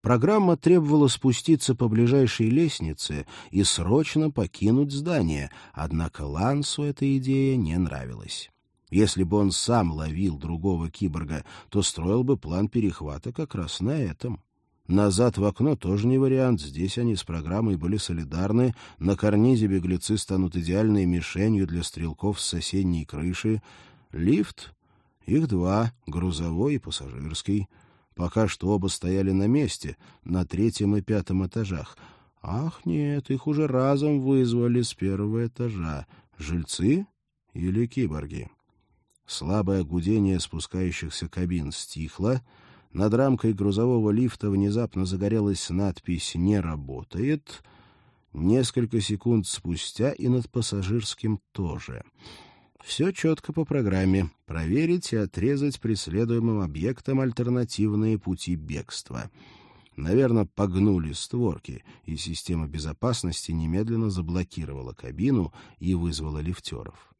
Программа требовала спуститься по ближайшей лестнице и срочно покинуть здание, однако Лансу эта идея не нравилась. Если бы он сам ловил другого киборга, то строил бы план перехвата как раз на этом. Назад в окно тоже не вариант, здесь они с программой были солидарны, на карнизе беглецы станут идеальной мишенью для стрелков с соседней крыши. Лифт? Их два, грузовой и пассажирский. Пока что оба стояли на месте, на третьем и пятом этажах. Ах, нет, их уже разом вызвали с первого этажа. Жильцы или киборги? Слабое гудение спускающихся кабин стихло, над рамкой грузового лифта внезапно загорелась надпись «Не работает». Несколько секунд спустя и над пассажирским тоже. Все четко по программе. Проверить и отрезать преследуемым объектам альтернативные пути бегства. Наверное, погнули створки, и система безопасности немедленно заблокировала кабину и вызвала лифтеров.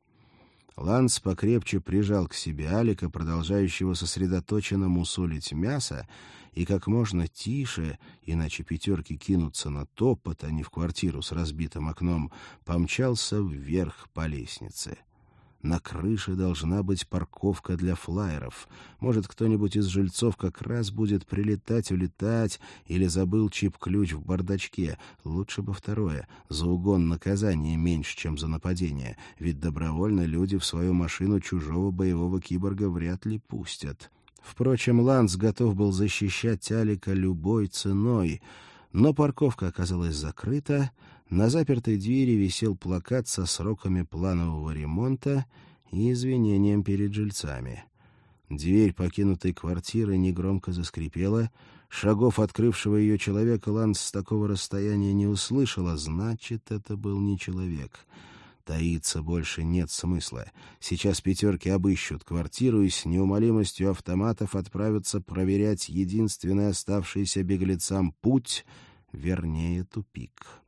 Ланс покрепче прижал к себе Алика, продолжающего сосредоточенно мусолить мясо, и как можно тише, иначе пятерки кинутся на топот, а не в квартиру с разбитым окном, помчался вверх по лестнице. На крыше должна быть парковка для флайеров. Может, кто-нибудь из жильцов как раз будет прилетать-улетать или забыл чип-ключ в бардачке. Лучше бы второе. За угон наказание меньше, чем за нападение. Ведь добровольно люди в свою машину чужого боевого киборга вряд ли пустят. Впрочем, Ланс готов был защищать Алика любой ценой. Но парковка оказалась закрыта, на запертой двери висел плакат со сроками планового ремонта и извинением перед жильцами. Дверь покинутой квартиры негромко заскрипела. Шагов открывшего ее человека Ланс с такого расстояния не услышала. Значит, это был не человек. Таиться больше нет смысла. Сейчас пятерки обыщут квартиру и с неумолимостью автоматов отправятся проверять единственный оставшийся беглецам путь, вернее, тупик.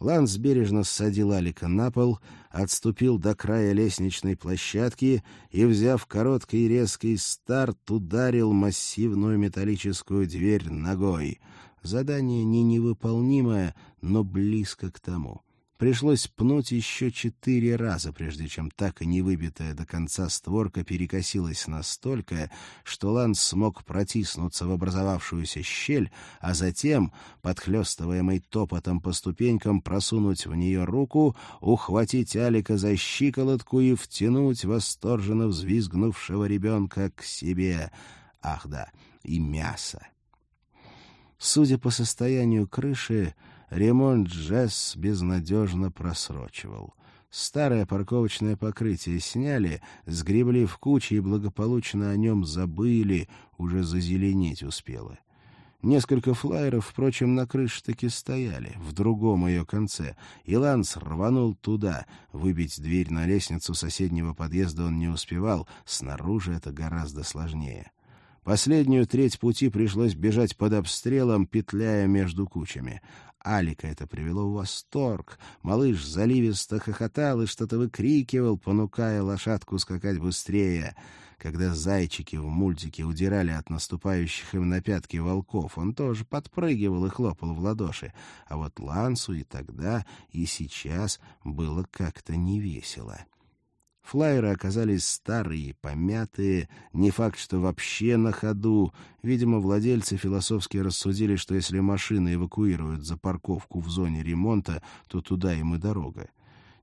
Ланс бережно ссадил Алика на пол, отступил до края лестничной площадки и, взяв короткий резкий старт, ударил массивную металлическую дверь ногой. Задание не невыполнимое, но близко к тому. Пришлось пнуть еще четыре раза, прежде чем так и не выбитая до конца створка перекосилась настолько, что Ланс смог протиснуться в образовавшуюся щель, а затем, подхлестываемый топотом по ступенькам, просунуть в нее руку, ухватить Алика за щиколотку и втянуть восторженно взвизгнувшего ребенка к себе. Ах да, и мясо. Судя по состоянию крыши, ремонт Джесс безнадежно просрочивал. Старое парковочное покрытие сняли, сгребли в кучу и благополучно о нем забыли, уже зазеленеть успело. Несколько флайеров, впрочем, на крыше таки стояли, в другом ее конце, и Ланс рванул туда. Выбить дверь на лестницу соседнего подъезда он не успевал, снаружи это гораздо сложнее. Последнюю треть пути пришлось бежать под обстрелом, петляя между кучами. Алика это привело в восторг. Малыш заливисто хохотал и что-то выкрикивал, понукая лошадку скакать быстрее. Когда зайчики в мультике удирали от наступающих им на пятки волков, он тоже подпрыгивал и хлопал в ладоши. А вот Лансу и тогда, и сейчас было как-то невесело. Флайеры оказались старые, помятые, не факт, что вообще на ходу. Видимо, владельцы философски рассудили, что если машины эвакуируют за парковку в зоне ремонта, то туда им и дорога.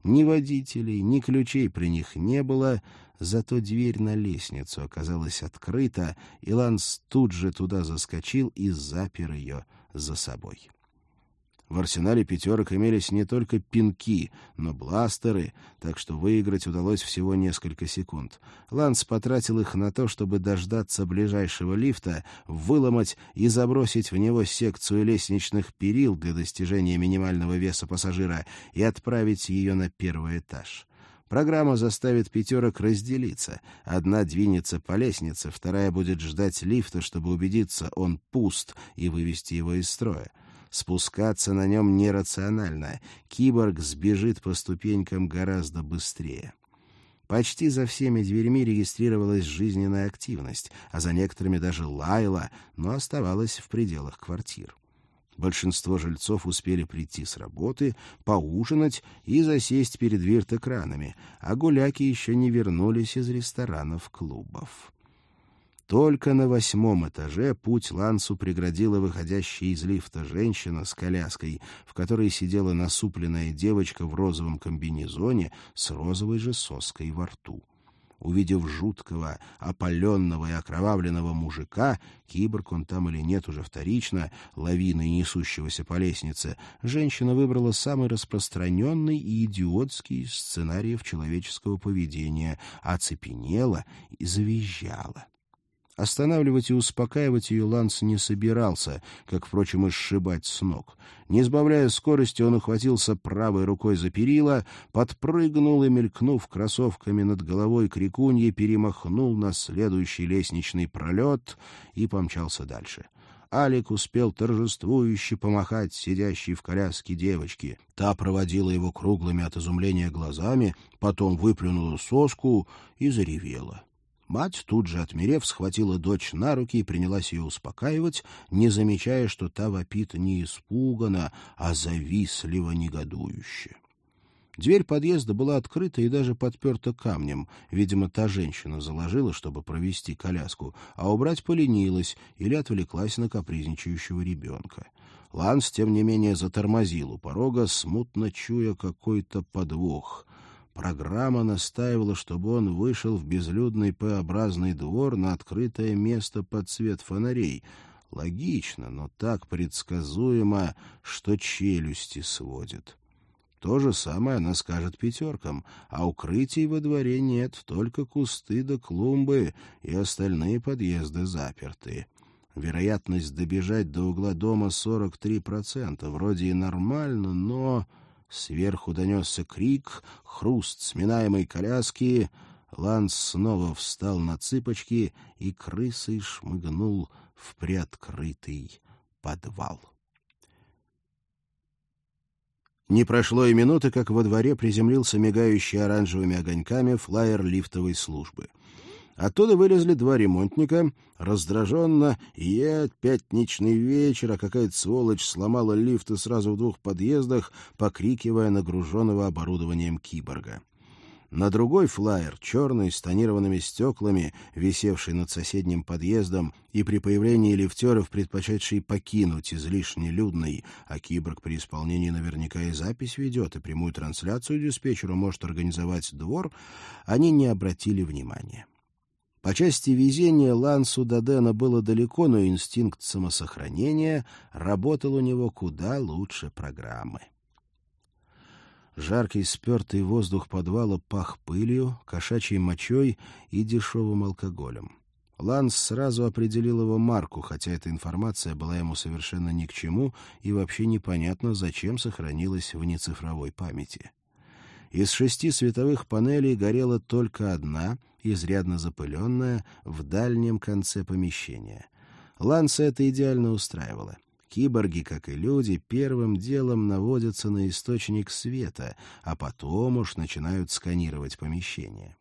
Ни водителей, ни ключей при них не было, зато дверь на лестницу оказалась открыта, и Ланс тут же туда заскочил и запер ее за собой. В арсенале пятерок имелись не только пинки, но бластеры, так что выиграть удалось всего несколько секунд. Ланс потратил их на то, чтобы дождаться ближайшего лифта, выломать и забросить в него секцию лестничных перил для достижения минимального веса пассажира и отправить ее на первый этаж. Программа заставит пятерок разделиться. Одна двинется по лестнице, вторая будет ждать лифта, чтобы убедиться, он пуст, и вывести его из строя. Спускаться на нем нерационально. Киборг сбежит по ступенькам гораздо быстрее. Почти за всеми дверьми регистрировалась жизненная активность, а за некоторыми даже лаяла, но оставалась в пределах квартир. Большинство жильцов успели прийти с работы, поужинать и засесть перед вирт-экранами, а гуляки еще не вернулись из ресторанов-клубов. Только на восьмом этаже путь Лансу преградила выходящая из лифта женщина с коляской, в которой сидела насупленная девочка в розовом комбинезоне с розовой же соской во рту. Увидев жуткого, опаленного и окровавленного мужика, киборг он там или нет уже вторично, лавиной несущегося по лестнице, женщина выбрала самый распространенный и идиотский из сценариев человеческого поведения, оцепенела и завизжала. Останавливать и успокаивать ее Ланс не собирался, как, впрочем, и сшибать с ног. Не сбавляя скорости, он ухватился правой рукой за перила, подпрыгнул и, мелькнув кроссовками над головой крикуньи, перемахнул на следующий лестничный пролет и помчался дальше. Алик успел торжествующе помахать сидящей в коляске девочке. Та проводила его круглыми от изумления глазами, потом выплюнула соску и заревела. Мать, тут же отмерев, схватила дочь на руки и принялась ее успокаивать, не замечая, что та вопит не испуганно, а завистливо негодующе. Дверь подъезда была открыта и даже подперта камнем. Видимо, та женщина заложила, чтобы провести коляску, а убрать поленилась или отвлеклась на капризничающего ребенка. Ланс, тем не менее, затормозил у порога, смутно чуя какой-то подвох. Программа настаивала, чтобы он вышел в безлюдный П-образный двор на открытое место под свет фонарей. Логично, но так предсказуемо, что челюсти сводит. То же самое она скажет пятеркам, а укрытий во дворе нет, только кусты да клумбы, и остальные подъезды заперты. Вероятность добежать до угла дома 43%, вроде и нормально, но... Сверху донесся крик, хруст сминаемой коляски. Ланс снова встал на цыпочки и крысой шмыгнул в приоткрытый подвал. Не прошло и минуты, как во дворе приземлился мигающий оранжевыми огоньками флайер лифтовой службы. Оттуда вылезли два ремонтника, раздраженно, и пятничный вечер, а какая-то сволочь сломала лифты сразу в двух подъездах, покрикивая нагруженного оборудованием киборга. На другой флайер, черный, с тонированными стеклами, висевший над соседним подъездом, и при появлении лифтеров, предпочетший покинуть излишне людный, а киборг при исполнении наверняка и запись ведет, и прямую трансляцию диспетчеру может организовать двор, они не обратили внимания. По части везения Лансу Дадена было далеко, но инстинкт самосохранения работал у него куда лучше программы. Жаркий спертый воздух подвала пах пылью, кошачьей мочой и дешевым алкоголем. Ланс сразу определил его марку, хотя эта информация была ему совершенно ни к чему и вообще непонятно, зачем сохранилась в нецифровой памяти. Из шести световых панелей горела только одна, изрядно запыленная, в дальнем конце помещения. Ланса это идеально устраивало. Киборги, как и люди, первым делом наводятся на источник света, а потом уж начинают сканировать помещение.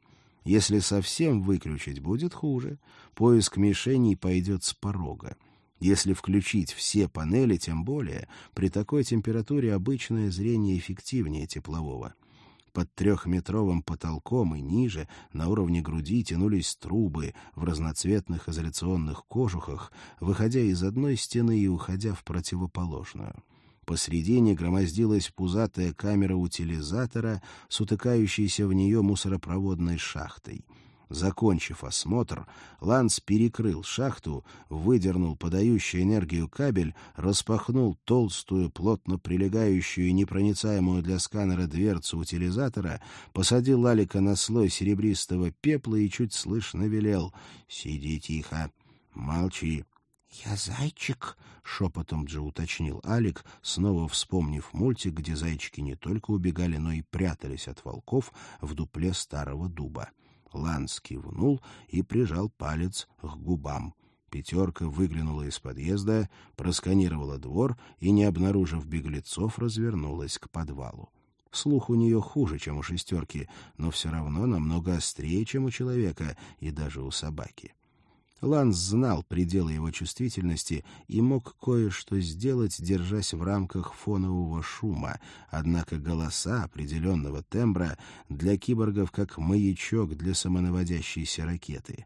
Если совсем выключить, будет хуже. Поиск мишеней пойдет с порога. Если включить все панели, тем более, при такой температуре обычное зрение эффективнее теплового. Под трехметровым потолком и ниже, на уровне груди, тянулись трубы в разноцветных изоляционных кожухах, выходя из одной стены и уходя в противоположную. Посредине громоздилась пузатая камера утилизатора с утыкающейся в нее мусоропроводной шахтой — Закончив осмотр, Ланс перекрыл шахту, выдернул подающий энергию кабель, распахнул толстую, плотно прилегающую и непроницаемую для сканера дверцу утилизатора, посадил Лалика на слой серебристого пепла и чуть слышно велел «Сиди тихо, молчи». «Я зайчик», — шепотом Джо уточнил Алик, снова вспомнив мультик, где зайчики не только убегали, но и прятались от волков в дупле старого дуба. Ланс кивнул и прижал палец к губам. Пятерка выглянула из подъезда, просканировала двор и, не обнаружив беглецов, развернулась к подвалу. Слух у нее хуже, чем у шестерки, но все равно намного острее, чем у человека и даже у собаки. Ланс знал пределы его чувствительности и мог кое-что сделать, держась в рамках фонового шума, однако голоса определенного тембра для киборгов как маячок для самонаводящейся ракеты.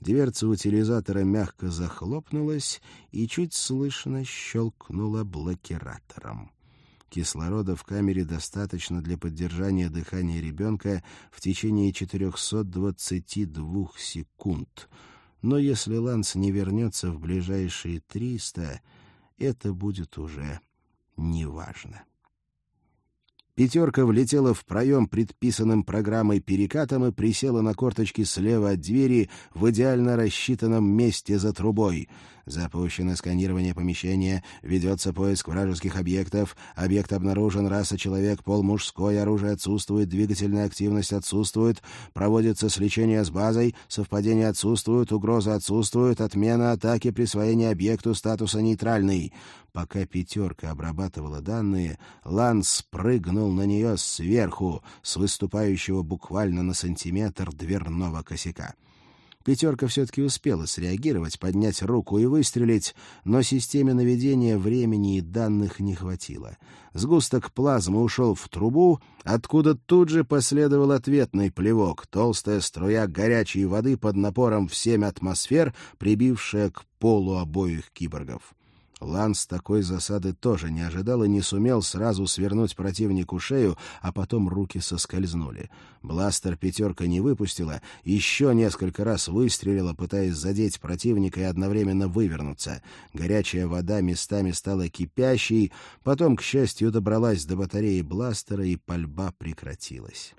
Дверца утилизатора мягко захлопнулась и чуть слышно щелкнула блокиратором. Кислорода в камере достаточно для поддержания дыхания ребенка в течение 422 секунд — но если Ланс не вернется в ближайшие триста, это будет уже неважно. Пятерка влетела в проем, предписанным программой перекатом, и присела на корточки слева от двери в идеально рассчитанном месте за трубой. Запущено сканирование помещения, ведется поиск вражеских объектов, объект обнаружен, раса человек, пол мужской, оружие отсутствует, двигательная активность отсутствует, проводится сличение с базой, совпадение отсутствует, угроза отсутствует, отмена атаки, присвоение объекту статуса нейтральный. Пока «пятерка» обрабатывала данные, Ланс прыгнул на нее сверху, с выступающего буквально на сантиметр дверного косяка. Пятерка все-таки успела среагировать, поднять руку и выстрелить, но системе наведения времени и данных не хватило. Сгусток плазмы ушел в трубу, откуда тут же последовал ответный плевок, толстая струя горячей воды под напором в семь атмосфер, прибившая к полу обоих киборгов. Ланс такой засады тоже не ожидал и не сумел сразу свернуть противнику шею, а потом руки соскользнули. Бластер пятерка не выпустила, еще несколько раз выстрелила, пытаясь задеть противника и одновременно вывернуться. Горячая вода местами стала кипящей, потом, к счастью, добралась до батареи бластера, и пальба прекратилась.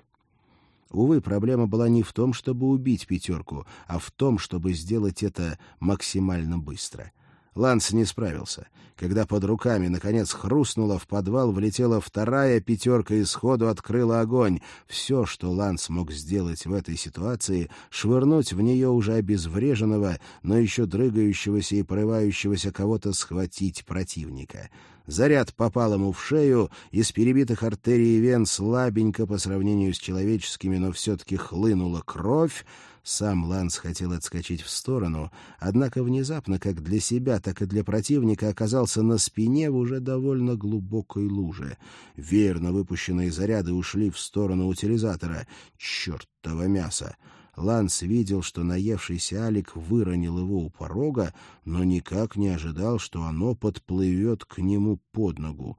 Увы, проблема была не в том, чтобы убить пятерку, а в том, чтобы сделать это максимально быстро — Ланс не справился. Когда под руками, наконец, хрустнуло, в подвал влетела вторая пятерка и сходу открыла огонь. Все, что Ланс мог сделать в этой ситуации, швырнуть в нее уже обезвреженного, но еще дрыгающегося и порывающегося кого-то схватить противника. Заряд попал ему в шею, из перебитых артерий и вен слабенько по сравнению с человеческими, но все-таки хлынула кровь, сам Ланс хотел отскочить в сторону, однако внезапно, как для себя, так и для противника, оказался на спине в уже довольно глубокой луже. Верно выпущенные заряды ушли в сторону утилизатора. Чертово мясо! Ланс видел, что наевшийся Алик выронил его у порога, но никак не ожидал, что оно подплывет к нему под ногу.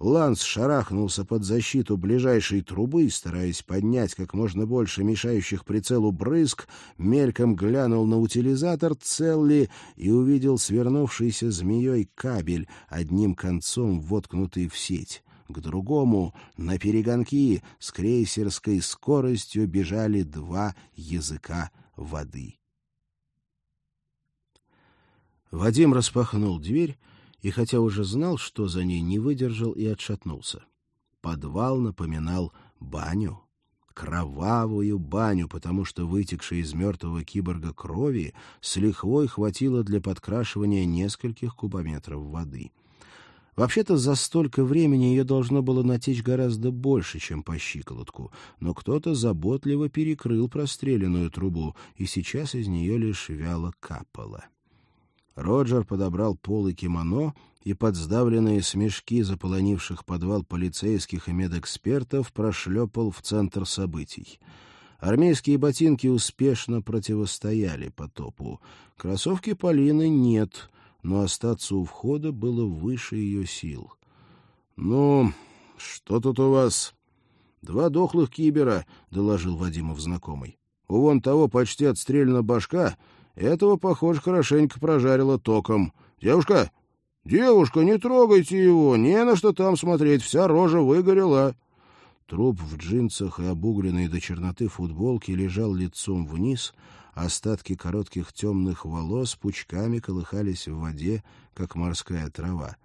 Ланс шарахнулся под защиту ближайшей трубы, стараясь поднять как можно больше мешающих прицелу брызг, мельком глянул на утилизатор, цел ли, и увидел свернувшийся змеей кабель, одним концом воткнутый в сеть. К другому, на перегонки, с крейсерской скоростью бежали два языка воды. Вадим распахнул дверь и, хотя уже знал, что за ней, не выдержал и отшатнулся. Подвал напоминал баню, кровавую баню, потому что вытекшей из мертвого киборга крови с лихвой хватило для подкрашивания нескольких кубометров воды. Вообще-то за столько времени ее должно было натечь гораздо больше, чем по щиколотку, но кто-то заботливо перекрыл простреленную трубу, и сейчас из нее лишь вяло капало. Роджер подобрал полы кимоно и под сдавленные смешки заполонивших подвал полицейских и медэкспертов прошлепал в центр событий. Армейские ботинки успешно противостояли потопу. Кроссовки Полины нет, но остаться у входа было выше ее сил. — Ну, что тут у вас? — Два дохлых кибера, — доложил Вадимов знакомый. — У вон того почти отстрелена башка, этого, похоже, хорошенько прожарило током. «Девушка! Девушка, не трогайте его! Не на что там смотреть, вся рожа выгорела!» Труп в джинсах и обугленной до черноты футболке лежал лицом вниз, остатки коротких темных волос пучками колыхались в воде, как морская трава.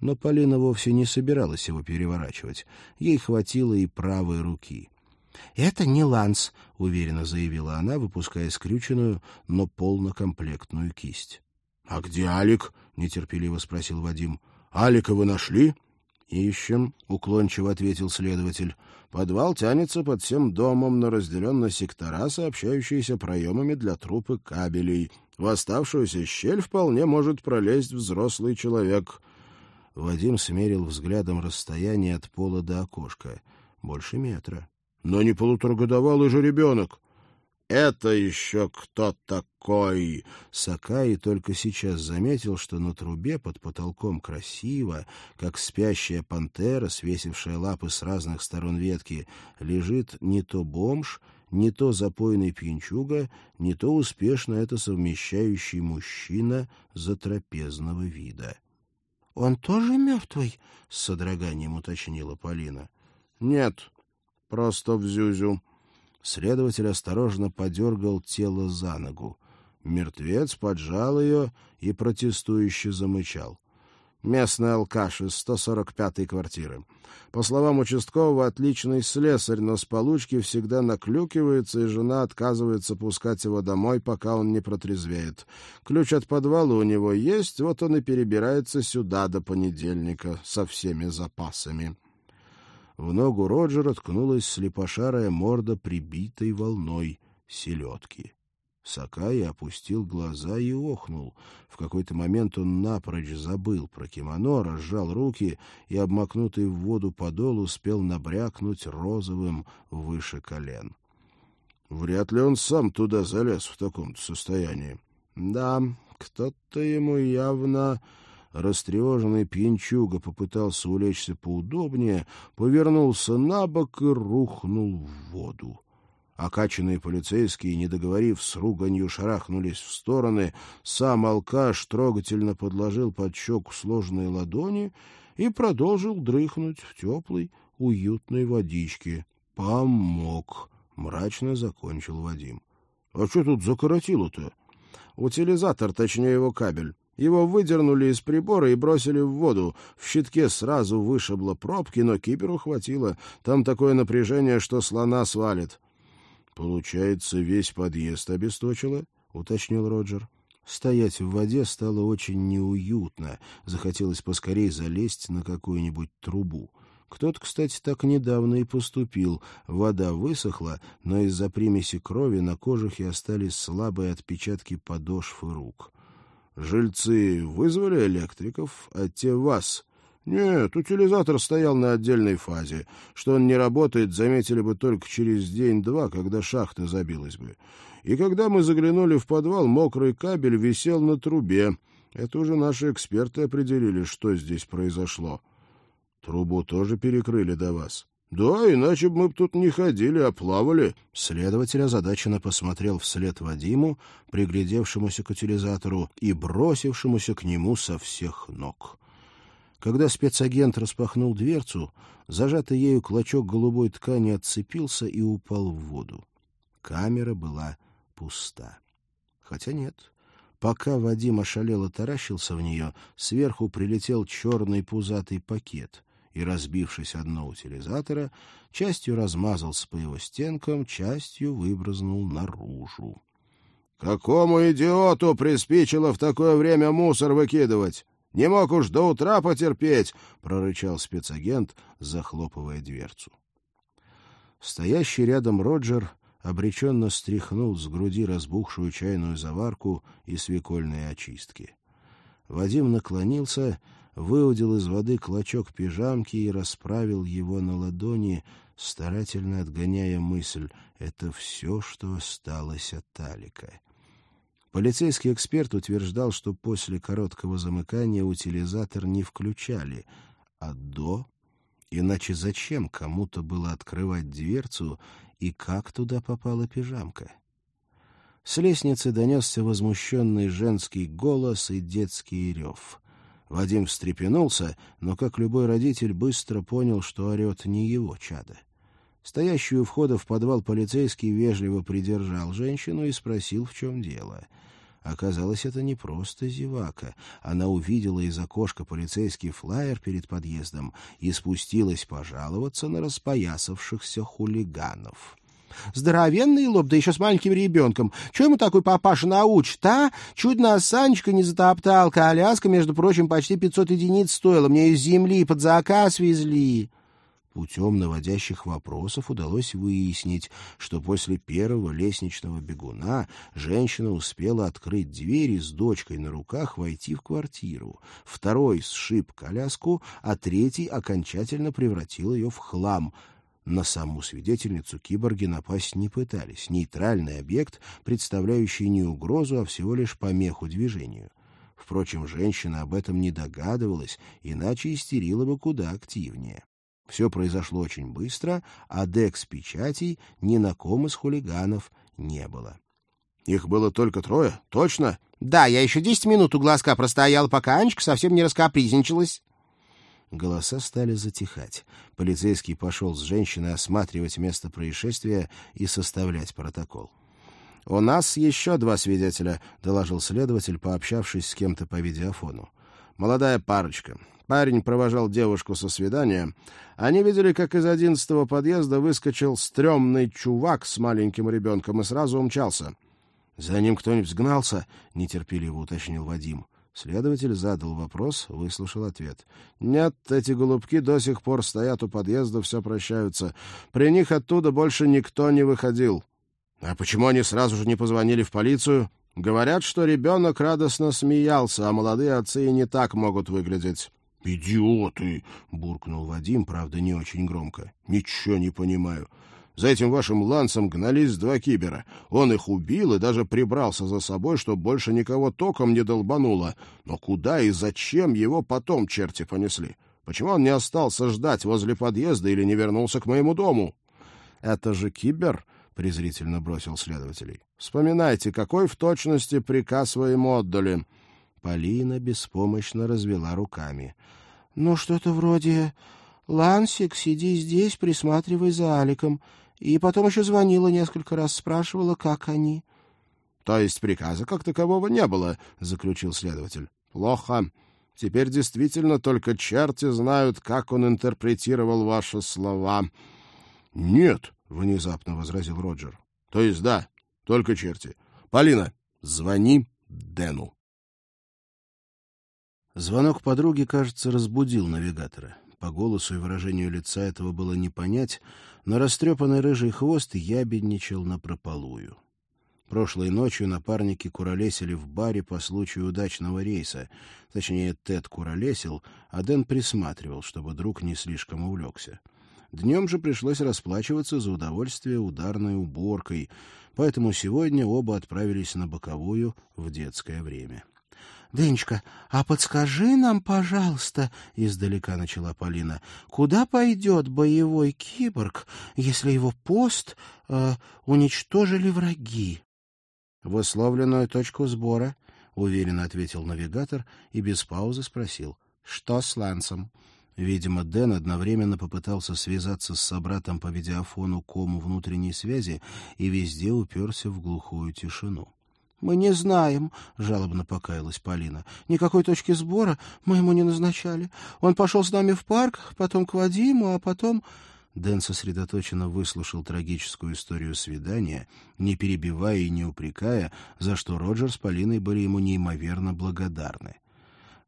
Но Полина вовсе не собиралась его переворачивать. Ей хватило и правой руки. «Это не ланс», — уверенно заявила она, выпуская скрюченную, но полнокомплектную кисть. «А где Алик?» — нетерпеливо спросил Вадим. «Алика вы нашли?» «Ищем», — уклончиво ответил следователь. «Подвал тянется под всем домом, но разделен на сектора, сообщающиеся проемами для труб и кабелей. В оставшуюся щель вполне может пролезть взрослый человек». Вадим смерил взглядом расстояние от пола до окошка. Больше метра. «Но не полуторагодовалый же ребенок!» «Это еще кто такой?» Сакаи только сейчас заметил, что на трубе под потолком красиво, как спящая пантера, свесившая лапы с разных сторон ветки, лежит не то бомж, не то запойный пьянчуга, не то успешно это совмещающий мужчина затрапезного вида. — Он тоже мертвый? — с содроганием уточнила Полина. — Нет, просто в зюзю. Следователь осторожно подергал тело за ногу. Мертвец поджал ее и протестующе замычал. Местный алкаш из 145-й квартиры. По словам участкового, отличный слесарь, но с получки всегда наклюкивается, и жена отказывается пускать его домой, пока он не протрезвеет. Ключ от подвала у него есть, вот он и перебирается сюда до понедельника со всеми запасами. В ногу Роджера ткнулась слепошарая морда, прибитой волной селедки. Сакай опустил глаза и охнул. В какой-то момент он напрочь забыл про кимоно, разжал руки и, обмакнутый в воду подол, успел набрякнуть розовым выше колен. Вряд ли он сам туда залез в таком состоянии. Да, кто-то ему явно Растревоженный пьянчуга попытался улечься поудобнее, повернулся на бок и рухнул в воду. Окаченные полицейские, не договорив с руганью, шарахнулись в стороны. Сам алкаш трогательно подложил под щеку сложные ладони и продолжил дрыхнуть в теплой, уютной водичке. «Помог!» — мрачно закончил Вадим. «А что тут закоротило-то?» «Утилизатор, точнее его кабель. Его выдернули из прибора и бросили в воду. В щитке сразу вышибло пробки, но киперу хватило. Там такое напряжение, что слона свалит. — Получается, весь подъезд обесточило? — уточнил Роджер. Стоять в воде стало очень неуютно. Захотелось поскорей залезть на какую-нибудь трубу. Кто-то, кстати, так недавно и поступил. Вода высохла, но из-за примеси крови на кожухе остались слабые отпечатки подошв и рук. Жильцы вызвали электриков, а те вас. Нет, утилизатор стоял на отдельной фазе. Что он не работает, заметили бы только через день-два, когда шахта забилась бы. И когда мы заглянули в подвал, мокрый кабель висел на трубе. Это уже наши эксперты определили, что здесь произошло. Трубу тоже перекрыли до вас. Да, иначе бы мы тут не ходили, а плавали. Следователь озадаченно посмотрел вслед Вадиму, приглядевшемуся к утилизатору и бросившемуся к нему со всех ног. Когда спецагент распахнул дверцу, зажатый ею клочок голубой ткани отцепился и упал в воду. Камера была пуста. Хотя нет. Пока Вадим ошалело таращился в нее, сверху прилетел черный пузатый пакет и, разбившись о дно утилизатора, частью размазался по его стенкам, частью выбрызнул наружу. — Какому идиоту приспичило в такое время мусор выкидывать? Не мог уж до утра потерпеть! — прорычал спецагент, захлопывая дверцу. Стоящий рядом Роджер обреченно стряхнул с груди разбухшую чайную заварку и свекольные очистки. Вадим наклонился выудил из воды клочок пижамки и расправил его на ладони, старательно отгоняя мысль «это все, что осталось от Алика». Полицейский эксперт утверждал, что после короткого замыкания утилизатор не включали, а до... Иначе зачем кому-то было открывать дверцу и как туда попала пижамка? С лестницы донесся возмущенный женский голос и детский рев. Вадим встрепенулся, но, как любой родитель, быстро понял, что орет не его чадо. Стоящий у входа в подвал полицейский вежливо придержал женщину и спросил, в чем дело. Оказалось, это не просто зевака. Она увидела из окошка полицейский флаер перед подъездом и спустилась пожаловаться на распоясавшихся хулиганов. Здоровенный лоб, да еще с маленьким ребенком. Чего ему такой папаша научит, а? Чуть нас Санечка не затоптал, коляска, между прочим, почти пятьсот единиц стоила. Мне из земли под заказ везли. Путем наводящих вопросов удалось выяснить, что после первого лестничного бегуна женщина успела открыть дверь и с дочкой на руках войти в квартиру. Второй сшиб коляску, а третий окончательно превратил ее в хлам — на саму свидетельницу киборги напасть не пытались. Нейтральный объект, представляющий не угрозу, а всего лишь помеху движению. Впрочем, женщина об этом не догадывалась, иначе истерила бы куда активнее. Все произошло очень быстро, а Декс печатей ни на ком из хулиганов не было. — Их было только трое? Точно? — Да, я еще десять минут у глазка простоял, пока Анечка совсем не раскапризничалась. Голоса стали затихать. Полицейский пошел с женщиной осматривать место происшествия и составлять протокол. «У нас еще два свидетеля», — доложил следователь, пообщавшись с кем-то по видеофону. «Молодая парочка. Парень провожал девушку со свидания. Они видели, как из одиннадцатого подъезда выскочил стрёмный чувак с маленьким ребенком и сразу умчался». «За ним кто-нибудь сгнался?» — нетерпеливо уточнил Вадим. Следователь задал вопрос, выслушал ответ. «Нет, эти голубки до сих пор стоят у подъезда, все прощаются. При них оттуда больше никто не выходил». «А почему они сразу же не позвонили в полицию?» «Говорят, что ребенок радостно смеялся, а молодые отцы и не так могут выглядеть». «Идиоты!» — буркнул Вадим, правда, не очень громко. «Ничего не понимаю. За этим вашим лансом гнались два кибера. Он их убил и даже прибрался за собой, чтобы больше никого током не долбануло. Но куда и зачем его потом черти понесли? Почему он не остался ждать возле подъезда или не вернулся к моему дому? — Это же кибер, — презрительно бросил следователей. — Вспоминайте, какой в точности приказ вы ему отдали. Полина беспомощно развела руками. — Ну, что-то вроде... «Лансик, сиди здесь, присматривай за Аликом. И потом еще звонила несколько раз, спрашивала, как они. — То есть приказа как такового не было, — заключил следователь. — Плохо. Теперь действительно только черти знают, как он интерпретировал ваши слова. — Нет, — внезапно возразил Роджер. — То есть да, только черти. Полина, звони Дэну. Звонок подруги, кажется, разбудил навигатора. По голосу и выражению лица этого было не понять, но растрепанный рыжий хвост ябедничал напропалую. Прошлой ночью напарники куролесили в баре по случаю удачного рейса. Точнее, Тед куролесил, а Дэн присматривал, чтобы друг не слишком увлекся. Днем же пришлось расплачиваться за удовольствие ударной уборкой, поэтому сегодня оба отправились на боковую в детское время. Денечка, а подскажи нам, пожалуйста, — издалека начала Полина, — куда пойдет боевой киборг, если его пост э, уничтожили враги? — В условленную точку сбора, — уверенно ответил навигатор и без паузы спросил. — Что с Лансом? Видимо, Дэн одновременно попытался связаться с собратом по видеофону кому внутренней связи и везде уперся в глухую тишину. Мы не знаем, — жалобно покаялась Полина. — Никакой точки сбора мы ему не назначали. Он пошел с нами в парк, потом к Вадиму, а потом... Дэн сосредоточенно выслушал трагическую историю свидания, не перебивая и не упрекая, за что Роджер с Полиной были ему неимоверно благодарны.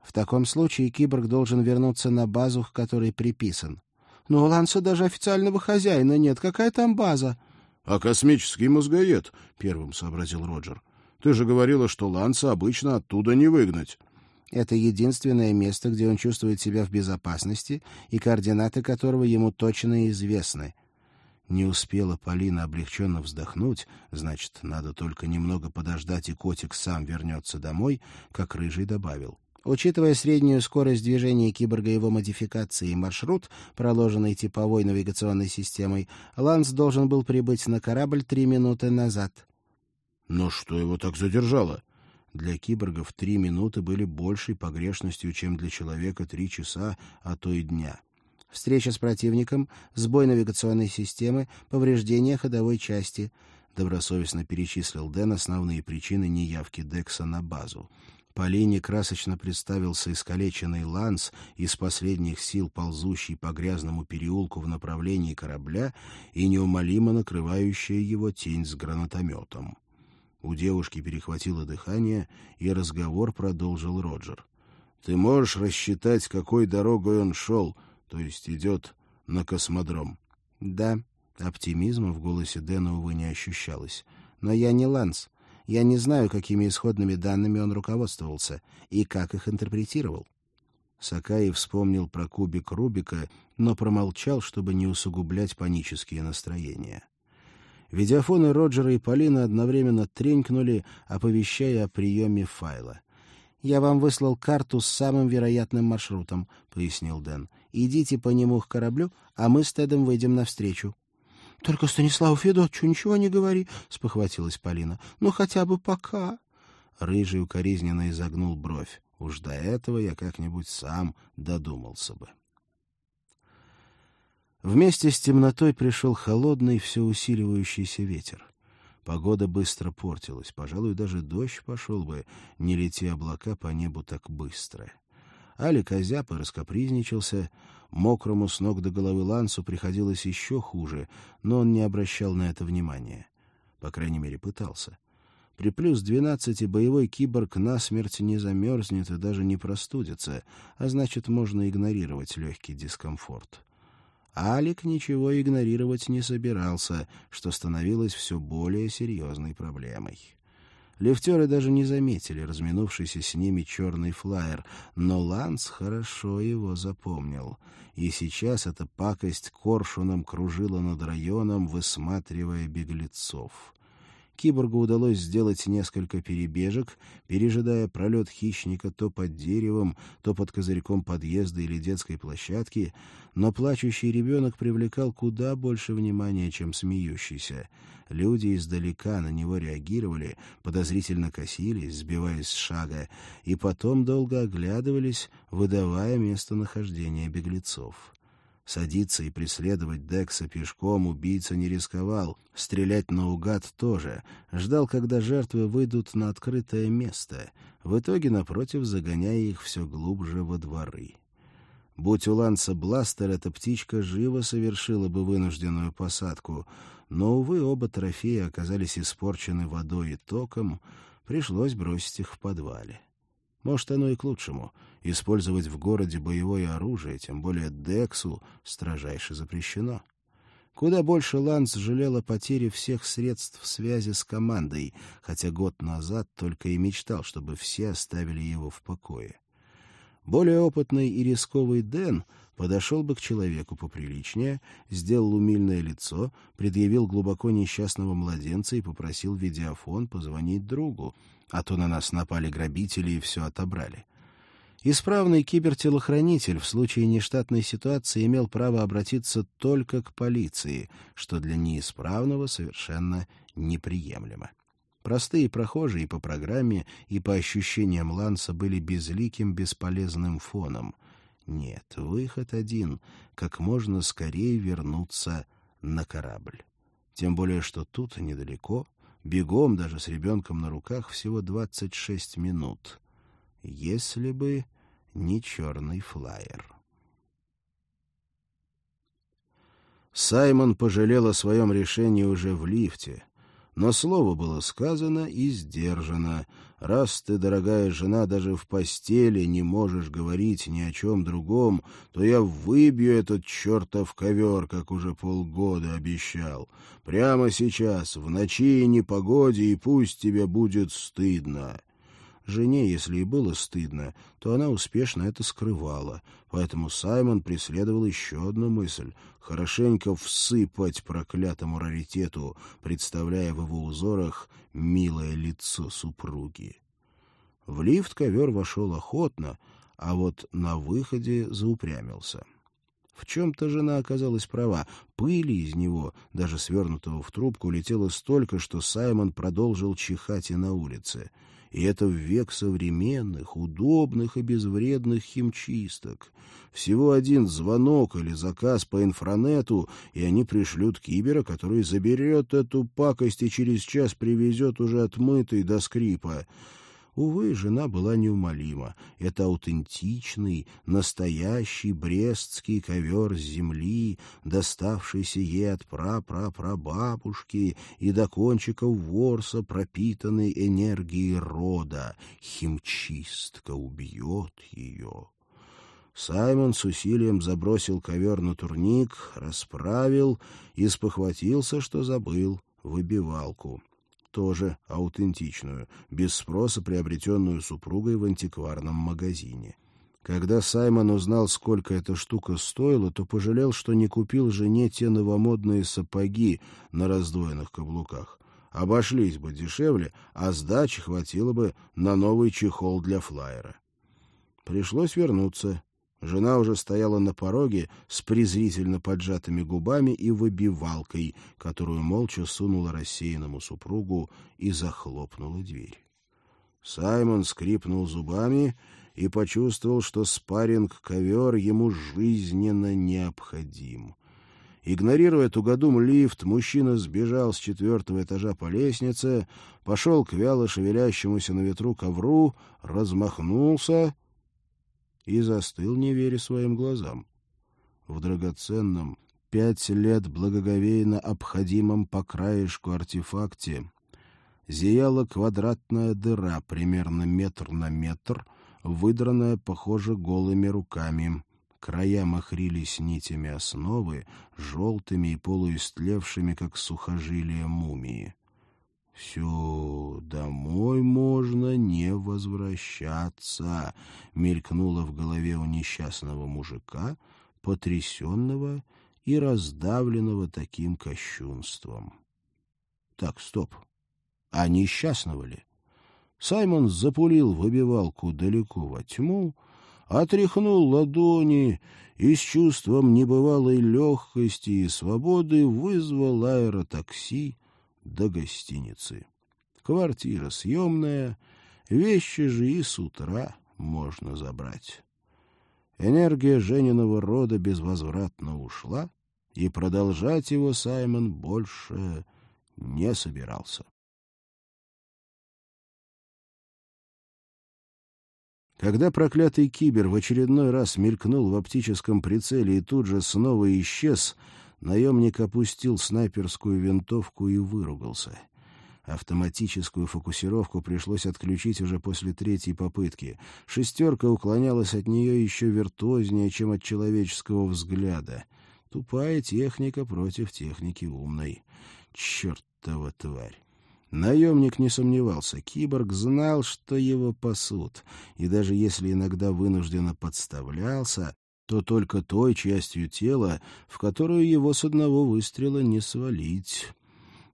В таком случае киборг должен вернуться на базу, к которой приписан. Но у Ланса даже официального хозяина нет. Какая там база? — А космический мозгоед, — первым сообразил Роджер. Ты же говорила, что Ланса обычно оттуда не выгнать. Это единственное место, где он чувствует себя в безопасности и координаты которого ему точно известны. Не успела Полина облегченно вздохнуть, значит, надо только немного подождать, и котик сам вернется домой, как Рыжий добавил. Учитывая среднюю скорость движения киборга его модификации и маршрут, проложенный типовой навигационной системой, Ланс должен был прибыть на корабль три минуты назад. Но что его так задержало? Для киборгов три минуты были большей погрешностью, чем для человека три часа, а то и дня. Встреча с противником, сбой навигационной системы, повреждение ходовой части. Добросовестно перечислил Дэн основные причины неявки Декса на базу. Полине красочно представился искалеченный ланс, из последних сил ползущий по грязному переулку в направлении корабля и неумолимо накрывающая его тень с гранатометом. У девушки перехватило дыхание, и разговор продолжил Роджер. — Ты можешь рассчитать, какой дорогой он шел, то есть идет на космодром? — Да. Оптимизма в голосе Дэна, увы, не ощущалось. — Но я не Ланс. Я не знаю, какими исходными данными он руководствовался и как их интерпретировал. Сакаи вспомнил про кубик Рубика, но промолчал, чтобы не усугублять панические настроения. Видеофоны Роджера и Полины одновременно тренькнули, оповещая о приеме файла. «Я вам выслал карту с самым вероятным маршрутом», — пояснил Дэн. «Идите по нему к кораблю, а мы с Тедом выйдем навстречу». — Только Станиславу Федотчу ничего не говори, — спохватилась Полина. — Ну, хотя бы пока. Рыжий укоризненно изогнул бровь. Уж до этого я как-нибудь сам додумался бы. Вместе с темнотой пришел холодный, все усиливающийся ветер. Погода быстро портилась. Пожалуй, даже дождь пошел бы, не лети облака по небу так быстро. Алик озяб и раскопризничался. Мокрому с ног до головы Лансу приходилось еще хуже, но он не обращал на это внимания. По крайней мере, пытался. При плюс двенадцати боевой киборг насмерть не замерзнет и даже не простудится, а значит, можно игнорировать легкий дискомфорт. Алик ничего игнорировать не собирался, что становилось все более серьезной проблемой. Лифтеры даже не заметили разминувшийся с ними черный флаер, но Ланс хорошо его запомнил. И сейчас эта пакость коршуном кружила над районом, высматривая беглецов. Киборгу удалось сделать несколько перебежек, пережидая пролет хищника то под деревом, то под козырьком подъезда или детской площадки, но плачущий ребенок привлекал куда больше внимания, чем смеющийся. Люди издалека на него реагировали, подозрительно косились, сбиваясь с шага, и потом долго оглядывались, выдавая местонахождение беглецов. Садиться и преследовать Декса пешком убийца не рисковал. Стрелять наугад тоже. Ждал, когда жертвы выйдут на открытое место. В итоге, напротив, загоняя их все глубже во дворы. Будь у Ланса бластер, эта птичка живо совершила бы вынужденную посадку. Но, увы, оба трофея оказались испорчены водой и током. Пришлось бросить их в подвале. Может, оно и к лучшему. Использовать в городе боевое оружие, тем более Дексу, строжайше запрещено. Куда больше Ланс жалел о потере всех средств связи с командой, хотя год назад только и мечтал, чтобы все оставили его в покое. Более опытный и рисковый Дэн подошел бы к человеку поприличнее, сделал умильное лицо, предъявил глубоко несчастного младенца и попросил видеофон позвонить другу, а то на нас напали грабители и все отобрали. Исправный кибертелохранитель в случае нештатной ситуации имел право обратиться только к полиции, что для неисправного совершенно неприемлемо. Простые прохожие по программе и по ощущениям Ланса были безликим, бесполезным фоном. Нет, выход один — как можно скорее вернуться на корабль. Тем более, что тут недалеко — Бегом, даже с ребенком на руках, всего двадцать шесть минут. Если бы не черный флаер. Саймон пожалел о своем решении уже в лифте. Но слово было сказано и сдержано. Раз ты, дорогая жена, даже в постели не можешь говорить ни о чем другом, то я выбью этот чертов ковер, как уже полгода обещал. Прямо сейчас, в ночи и непогоде, и пусть тебе будет стыдно. Жене, если и было стыдно, то она успешно это скрывала, поэтому Саймон преследовал еще одну мысль — хорошенько всыпать проклятому раритету, представляя в его узорах милое лицо супруги. В лифт ковер вошел охотно, а вот на выходе заупрямился. В чем-то жена оказалась права. Пыли из него, даже свернутого в трубку, летело столько, что Саймон продолжил чихать и на улице — и это в век современных, удобных и безвредных химчисток. Всего один звонок или заказ по инфранету, и они пришлют кибера, который заберет эту пакость и через час привезет уже отмытый до скрипа. Увы, жена была неумолима. Это аутентичный, настоящий брестский ковер с земли, доставшийся ей от прапрапрабабушки и до кончиков ворса, пропитанный энергией рода. Химчистка убьет ее. Саймон с усилием забросил ковер на турник, расправил и спохватился, что забыл выбивалку тоже аутентичную, без спроса приобретенную супругой в антикварном магазине. Когда Саймон узнал, сколько эта штука стоила, то пожалел, что не купил жене те новомодные сапоги на раздвоенных каблуках. Обошлись бы дешевле, а сдачи хватило бы на новый чехол для флайера. Пришлось вернуться Жена уже стояла на пороге с презрительно поджатыми губами и выбивалкой, которую молча сунула рассеянному супругу и захлопнула дверь. Саймон скрипнул зубами и почувствовал, что спарринг-ковер ему жизненно необходим. Игнорируя тугодум лифт, мужчина сбежал с четвертого этажа по лестнице, пошел к вяло шевелящемуся на ветру ковру, размахнулся — и застыл, не веря своим глазам. В драгоценном, пять лет благоговейно обходимом по краешку артефакте зияла квадратная дыра примерно метр на метр, выдранная, похоже, голыми руками. Края махрились нитями основы, желтыми и полуистлевшими, как сухожилия мумии. «Все, домой можно не возвращаться», — мелькнуло в голове у несчастного мужика, потрясенного и раздавленного таким кощунством. «Так, стоп. А несчастного ли?» Саймон запулил выбивалку далеко во тьму, отряхнул ладони и с чувством небывалой легкости и свободы вызвал аэротакси, до гостиницы. Квартира съемная, вещи же и с утра можно забрать. Энергия Жениного рода безвозвратно ушла, и продолжать его Саймон больше не собирался. Когда проклятый кибер в очередной раз мелькнул в оптическом прицеле и тут же снова исчез, Наемник опустил снайперскую винтовку и выругался. Автоматическую фокусировку пришлось отключить уже после третьей попытки. Шестерка уклонялась от нее еще виртуознее, чем от человеческого взгляда. Тупая техника против техники умной. Чертова тварь! Наемник не сомневался. Киборг знал, что его пасут, и даже если иногда вынужденно подставлялся, то только той частью тела, в которую его с одного выстрела не свалить.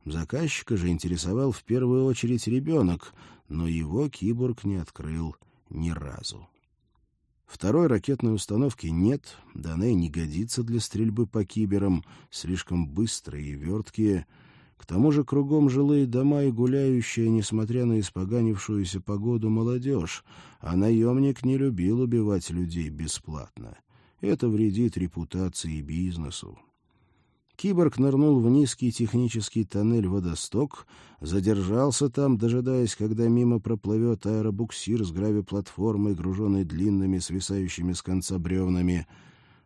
Заказчика же интересовал в первую очередь ребенок, но его киборг не открыл ни разу. Второй ракетной установки нет, да она и не годится для стрельбы по киберам, слишком быстрые и верткие. К тому же кругом жилые дома и гуляющая, несмотря на испоганившуюся погоду, молодежь, а наемник не любил убивать людей бесплатно. Это вредит репутации и бизнесу. Киборг нырнул в низкий технический тоннель «Водосток», задержался там, дожидаясь, когда мимо проплывет аэробуксир с гравиплатформой, груженной длинными, свисающими с конца бревнами.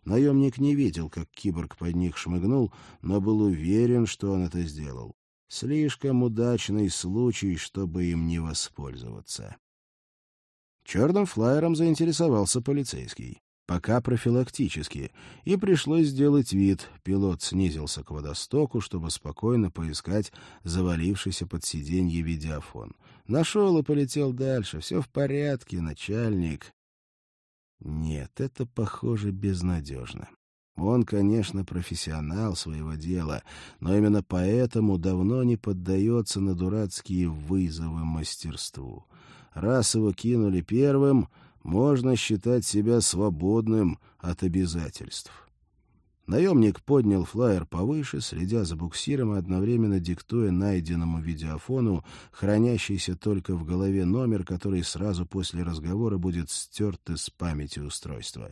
Наемник не видел, как киборг под них шмыгнул, но был уверен, что он это сделал. Слишком удачный случай, чтобы им не воспользоваться. Черным флайером заинтересовался полицейский пока профилактически, и пришлось сделать вид. Пилот снизился к водостоку, чтобы спокойно поискать завалившийся под сиденье видеофон. Нашел и полетел дальше. Все в порядке, начальник. Нет, это, похоже, безнадежно. Он, конечно, профессионал своего дела, но именно поэтому давно не поддается на дурацкие вызовы мастерству. Раз его кинули первым, можно считать себя свободным от обязательств. Наемник поднял флаер повыше, следя за буксиром и одновременно диктуя найденному видеофону, хранящийся только в голове номер, который сразу после разговора будет стерт из памяти устройства.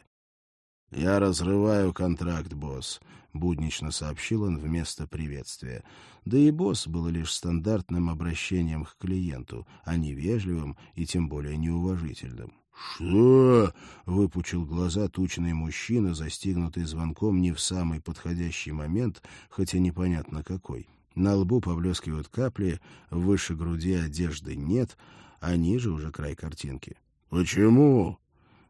«Я разрываю контракт, босс», — буднично сообщил он вместо приветствия. Да и босс было лишь стандартным обращением к клиенту, а не вежливым и тем более неуважительным. «Что?» — выпучил глаза тучный мужчина, застигнутый звонком не в самый подходящий момент, хотя непонятно какой. На лбу поблескивают капли, выше груди одежды нет, а ниже уже край картинки. «Почему?»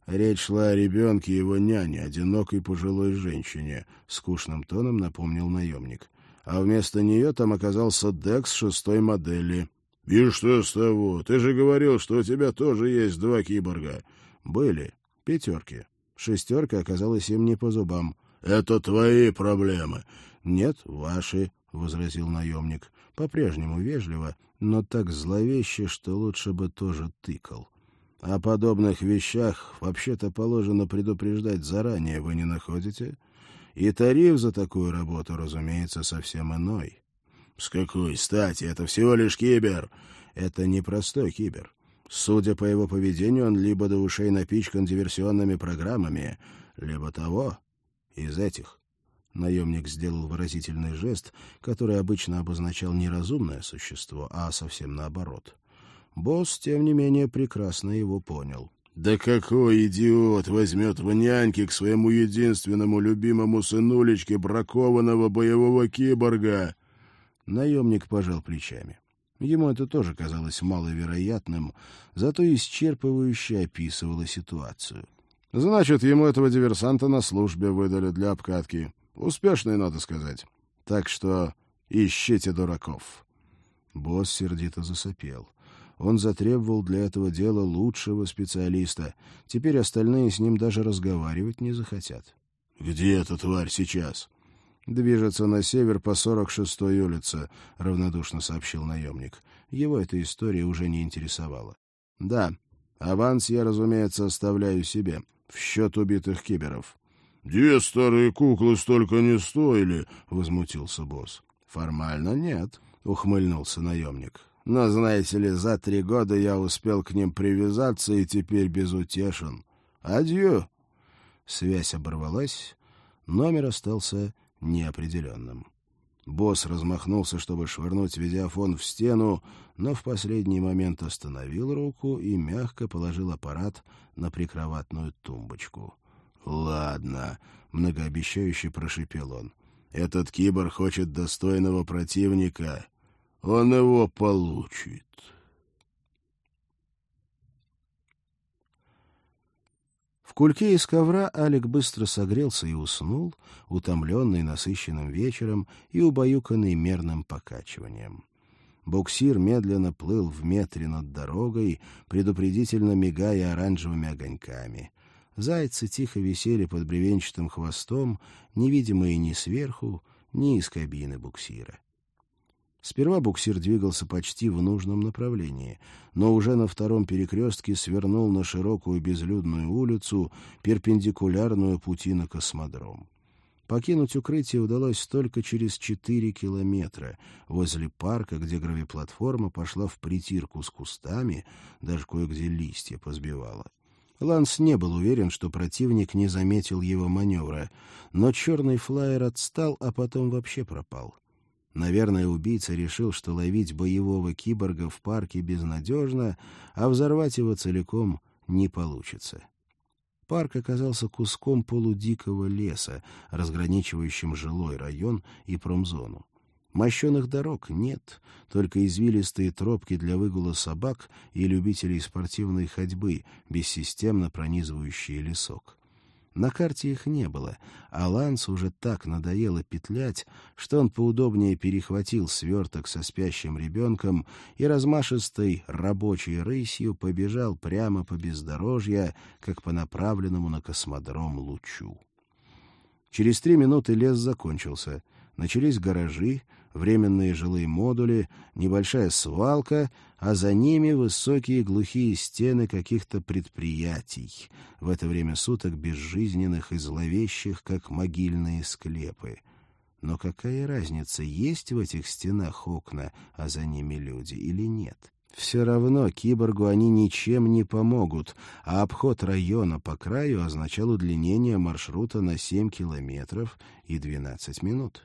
Речь шла о ребенке его няне, одинокой пожилой женщине, — скучным тоном напомнил наемник. А вместо нее там оказался Декс шестой модели. — И что с того? Ты же говорил, что у тебя тоже есть два киборга. — Были. Пятерки. Шестерка оказалась им не по зубам. — Это твои проблемы. — Нет, ваши, — возразил наемник. По-прежнему вежливо, но так зловеще, что лучше бы тоже тыкал. — о подобных вещах вообще-то положено предупреждать заранее, вы не находите? И тариф за такую работу, разумеется, совсем иной. С какой стати? Это всего лишь кибер. Это не простой кибер. Судя по его поведению, он либо до ушей напичкан диверсионными программами, либо того, из этих. Наемник сделал выразительный жест, который обычно обозначал не разумное существо, а совсем наоборот — Босс, тем не менее, прекрасно его понял. «Да какой идиот возьмет в няньки к своему единственному любимому сынулечке бракованного боевого киборга?» Наемник пожал плечами. Ему это тоже казалось маловероятным, зато исчерпывающе описывало ситуацию. «Значит, ему этого диверсанта на службе выдали для обкатки. Успешный, надо сказать. Так что ищите дураков». Босс сердито засопел. Он затребовал для этого дела лучшего специалиста. Теперь остальные с ним даже разговаривать не захотят. — Где эта тварь сейчас? — Движется на север по 46-й улице, — равнодушно сообщил наемник. Его эта история уже не интересовала. — Да, аванс я, разумеется, оставляю себе, в счет убитых киберов. — Две старые куклы столько не стоили, — возмутился босс. — Формально нет, — ухмыльнулся наемник. Но, знаете ли, за три года я успел к ним привязаться и теперь безутешен. Адью!» Связь оборвалась, номер остался неопределенным. Босс размахнулся, чтобы швырнуть видеофон в стену, но в последний момент остановил руку и мягко положил аппарат на прикроватную тумбочку. «Ладно», — многообещающе прошипел он, — «этот кибор хочет достойного противника, он его получит. В кульке из ковра Алик быстро согрелся и уснул, утомленный насыщенным вечером и убаюканный мерным покачиванием. Буксир медленно плыл в метре над дорогой, предупредительно мигая оранжевыми огоньками. Зайцы тихо висели под бревенчатым хвостом, невидимые ни сверху, ни из кабины буксира. Сперва буксир двигался почти в нужном направлении, но уже на втором перекрестке свернул на широкую безлюдную улицу, перпендикулярную пути на космодром. Покинуть укрытие удалось только через четыре километра, возле парка, где гравиплатформа пошла в притирку с кустами, даже кое-где листья позбивала. Ланс не был уверен, что противник не заметил его маневра, но черный флайер отстал, а потом вообще пропал. Наверное, убийца решил, что ловить боевого киборга в парке безнадежно, а взорвать его целиком не получится. Парк оказался куском полудикого леса, разграничивающим жилой район и промзону. Мощеных дорог нет, только извилистые тропки для выгула собак и любителей спортивной ходьбы, бессистемно пронизывающие лесок. На карте их не было, а Лансу уже так надоело петлять, что он поудобнее перехватил сверток со спящим ребенком и размашистой рабочей рысью побежал прямо по бездорожья, как по направленному на космодром лучу. Через три минуты лес закончился. Начались гаражи, временные жилые модули, небольшая свалка, а за ними высокие глухие стены каких-то предприятий, в это время суток безжизненных и зловещих, как могильные склепы. Но какая разница, есть в этих стенах окна, а за ними люди или нет? Все равно киборгу они ничем не помогут, а обход района по краю означал удлинение маршрута на 7 километров и 12 минут.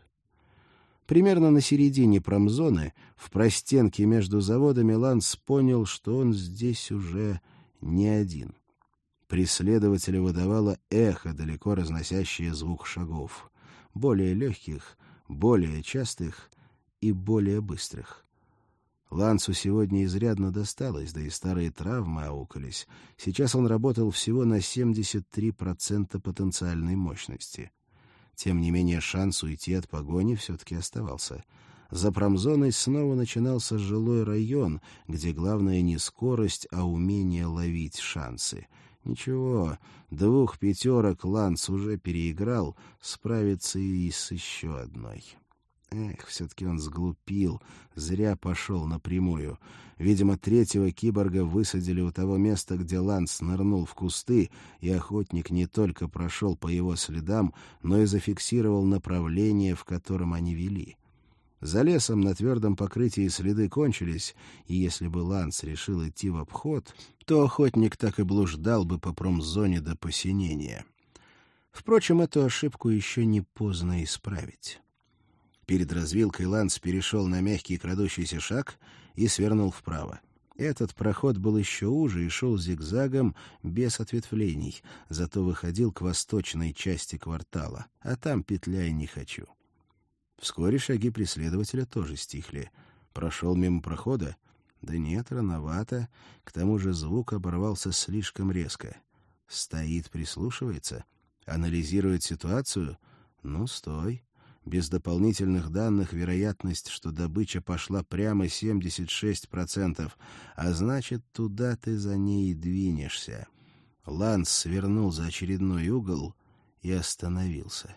Примерно на середине промзоны, в простенке между заводами, Ланс понял, что он здесь уже не один. Преследователя выдавало эхо, далеко разносящее звук шагов. Более легких, более частых и более быстрых. Лансу сегодня изрядно досталось, да и старые травмы аукались. Сейчас он работал всего на 73% потенциальной мощности. Тем не менее шанс уйти от погони все-таки оставался. За промзоной снова начинался жилой район, где главное не скорость, а умение ловить шансы — Ничего, двух пятерок Ланс уже переиграл, справится и с еще одной. Эх, все-таки он сглупил, зря пошел напрямую. Видимо, третьего киборга высадили у того места, где Ланс нырнул в кусты, и охотник не только прошел по его следам, но и зафиксировал направление, в котором они вели. За лесом на твердом покрытии следы кончились, и если бы Ланс решил идти в обход, то охотник так и блуждал бы по промзоне до посинения. Впрочем, эту ошибку еще не поздно исправить. Перед развилкой Ланс перешел на мягкий крадущийся шаг и свернул вправо. Этот проход был еще уже и шел зигзагом без ответвлений, зато выходил к восточной части квартала, а там петляй не хочу. Вскоре шаги преследователя тоже стихли. Прошел мимо прохода? Да нет, рановато. К тому же звук оборвался слишком резко. Стоит, прислушивается, анализирует ситуацию. Ну, стой. Без дополнительных данных вероятность, что добыча пошла прямо 76%, а значит, туда ты за ней и двинешься. Ланс свернул за очередной угол и остановился.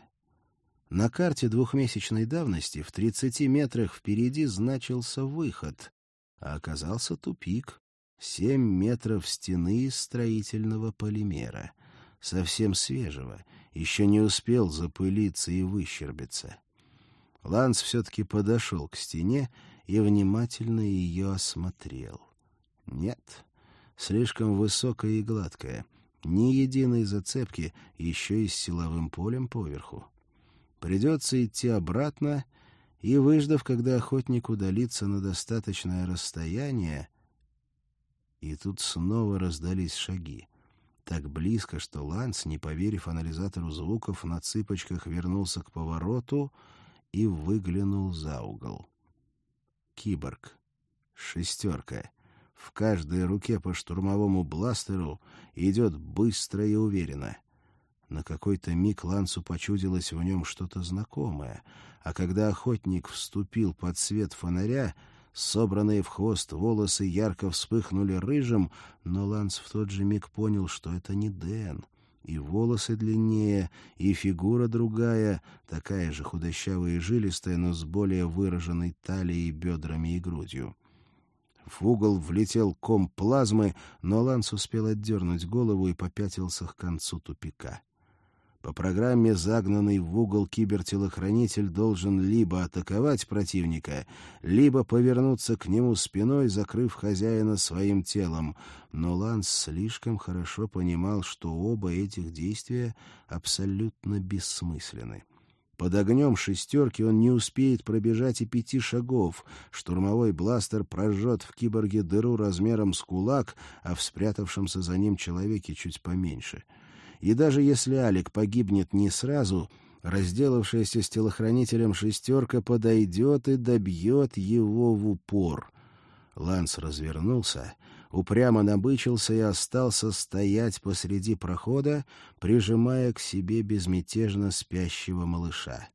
На карте двухмесячной давности в 30 метрах впереди значился выход, а оказался тупик. Семь метров стены из строительного полимера. Совсем свежего, еще не успел запылиться и выщербиться. Ланс все-таки подошел к стене и внимательно ее осмотрел. Нет, слишком высокая и гладкая, ни единой зацепки, еще и с силовым полем поверху. Придется идти обратно, и, выждав, когда охотник удалится на достаточное расстояние, и тут снова раздались шаги. Так близко, что Ланс, не поверив анализатору звуков, на цыпочках вернулся к повороту и выглянул за угол. Киборг. Шестерка. В каждой руке по штурмовому бластеру идет быстро и уверенно. На какой-то миг Лансу почудилось в нем что-то знакомое, а когда охотник вступил под свет фонаря, собранные в хвост волосы ярко вспыхнули рыжим, но Ланс в тот же миг понял, что это не Дэн. И волосы длиннее, и фигура другая, такая же худощавая и жилистая, но с более выраженной талией, бедрами и грудью. В угол влетел ком плазмы, но Ланс успел отдернуть голову и попятился к концу тупика. По программе загнанный в угол кибертелохранитель должен либо атаковать противника, либо повернуться к нему спиной, закрыв хозяина своим телом. Но Ланс слишком хорошо понимал, что оба этих действия абсолютно бессмысленны. Под огнем шестерки он не успеет пробежать и пяти шагов. Штурмовой бластер прожжет в киборге дыру размером с кулак, а в спрятавшемся за ним человеке чуть поменьше — и даже если Алик погибнет не сразу, разделавшаяся с телохранителем шестерка подойдет и добьет его в упор. Ланс развернулся, упрямо набычился и остался стоять посреди прохода, прижимая к себе безмятежно спящего малыша.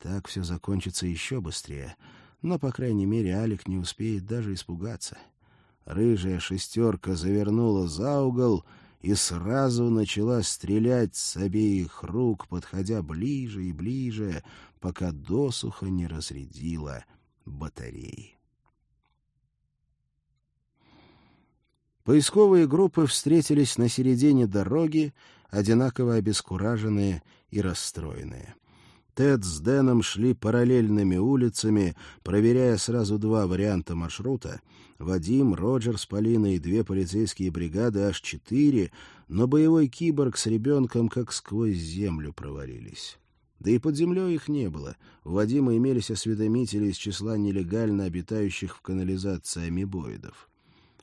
Так все закончится еще быстрее, но, по крайней мере, Алик не успеет даже испугаться. Рыжая шестерка завернула за угол — и сразу начала стрелять с обеих рук, подходя ближе и ближе, пока досуха не разрядила батареи. Поисковые группы встретились на середине дороги, одинаково обескураженные и расстроенные. Тед с Дэном шли параллельными улицами, проверяя сразу два варианта маршрута. Вадим, Роджер с Полиной две полицейские бригады, аж четыре, но боевой киборг с ребенком как сквозь землю провалились. Да и под землей их не было. У Вадима имелись осведомители из числа нелегально обитающих в канализации амебоидов.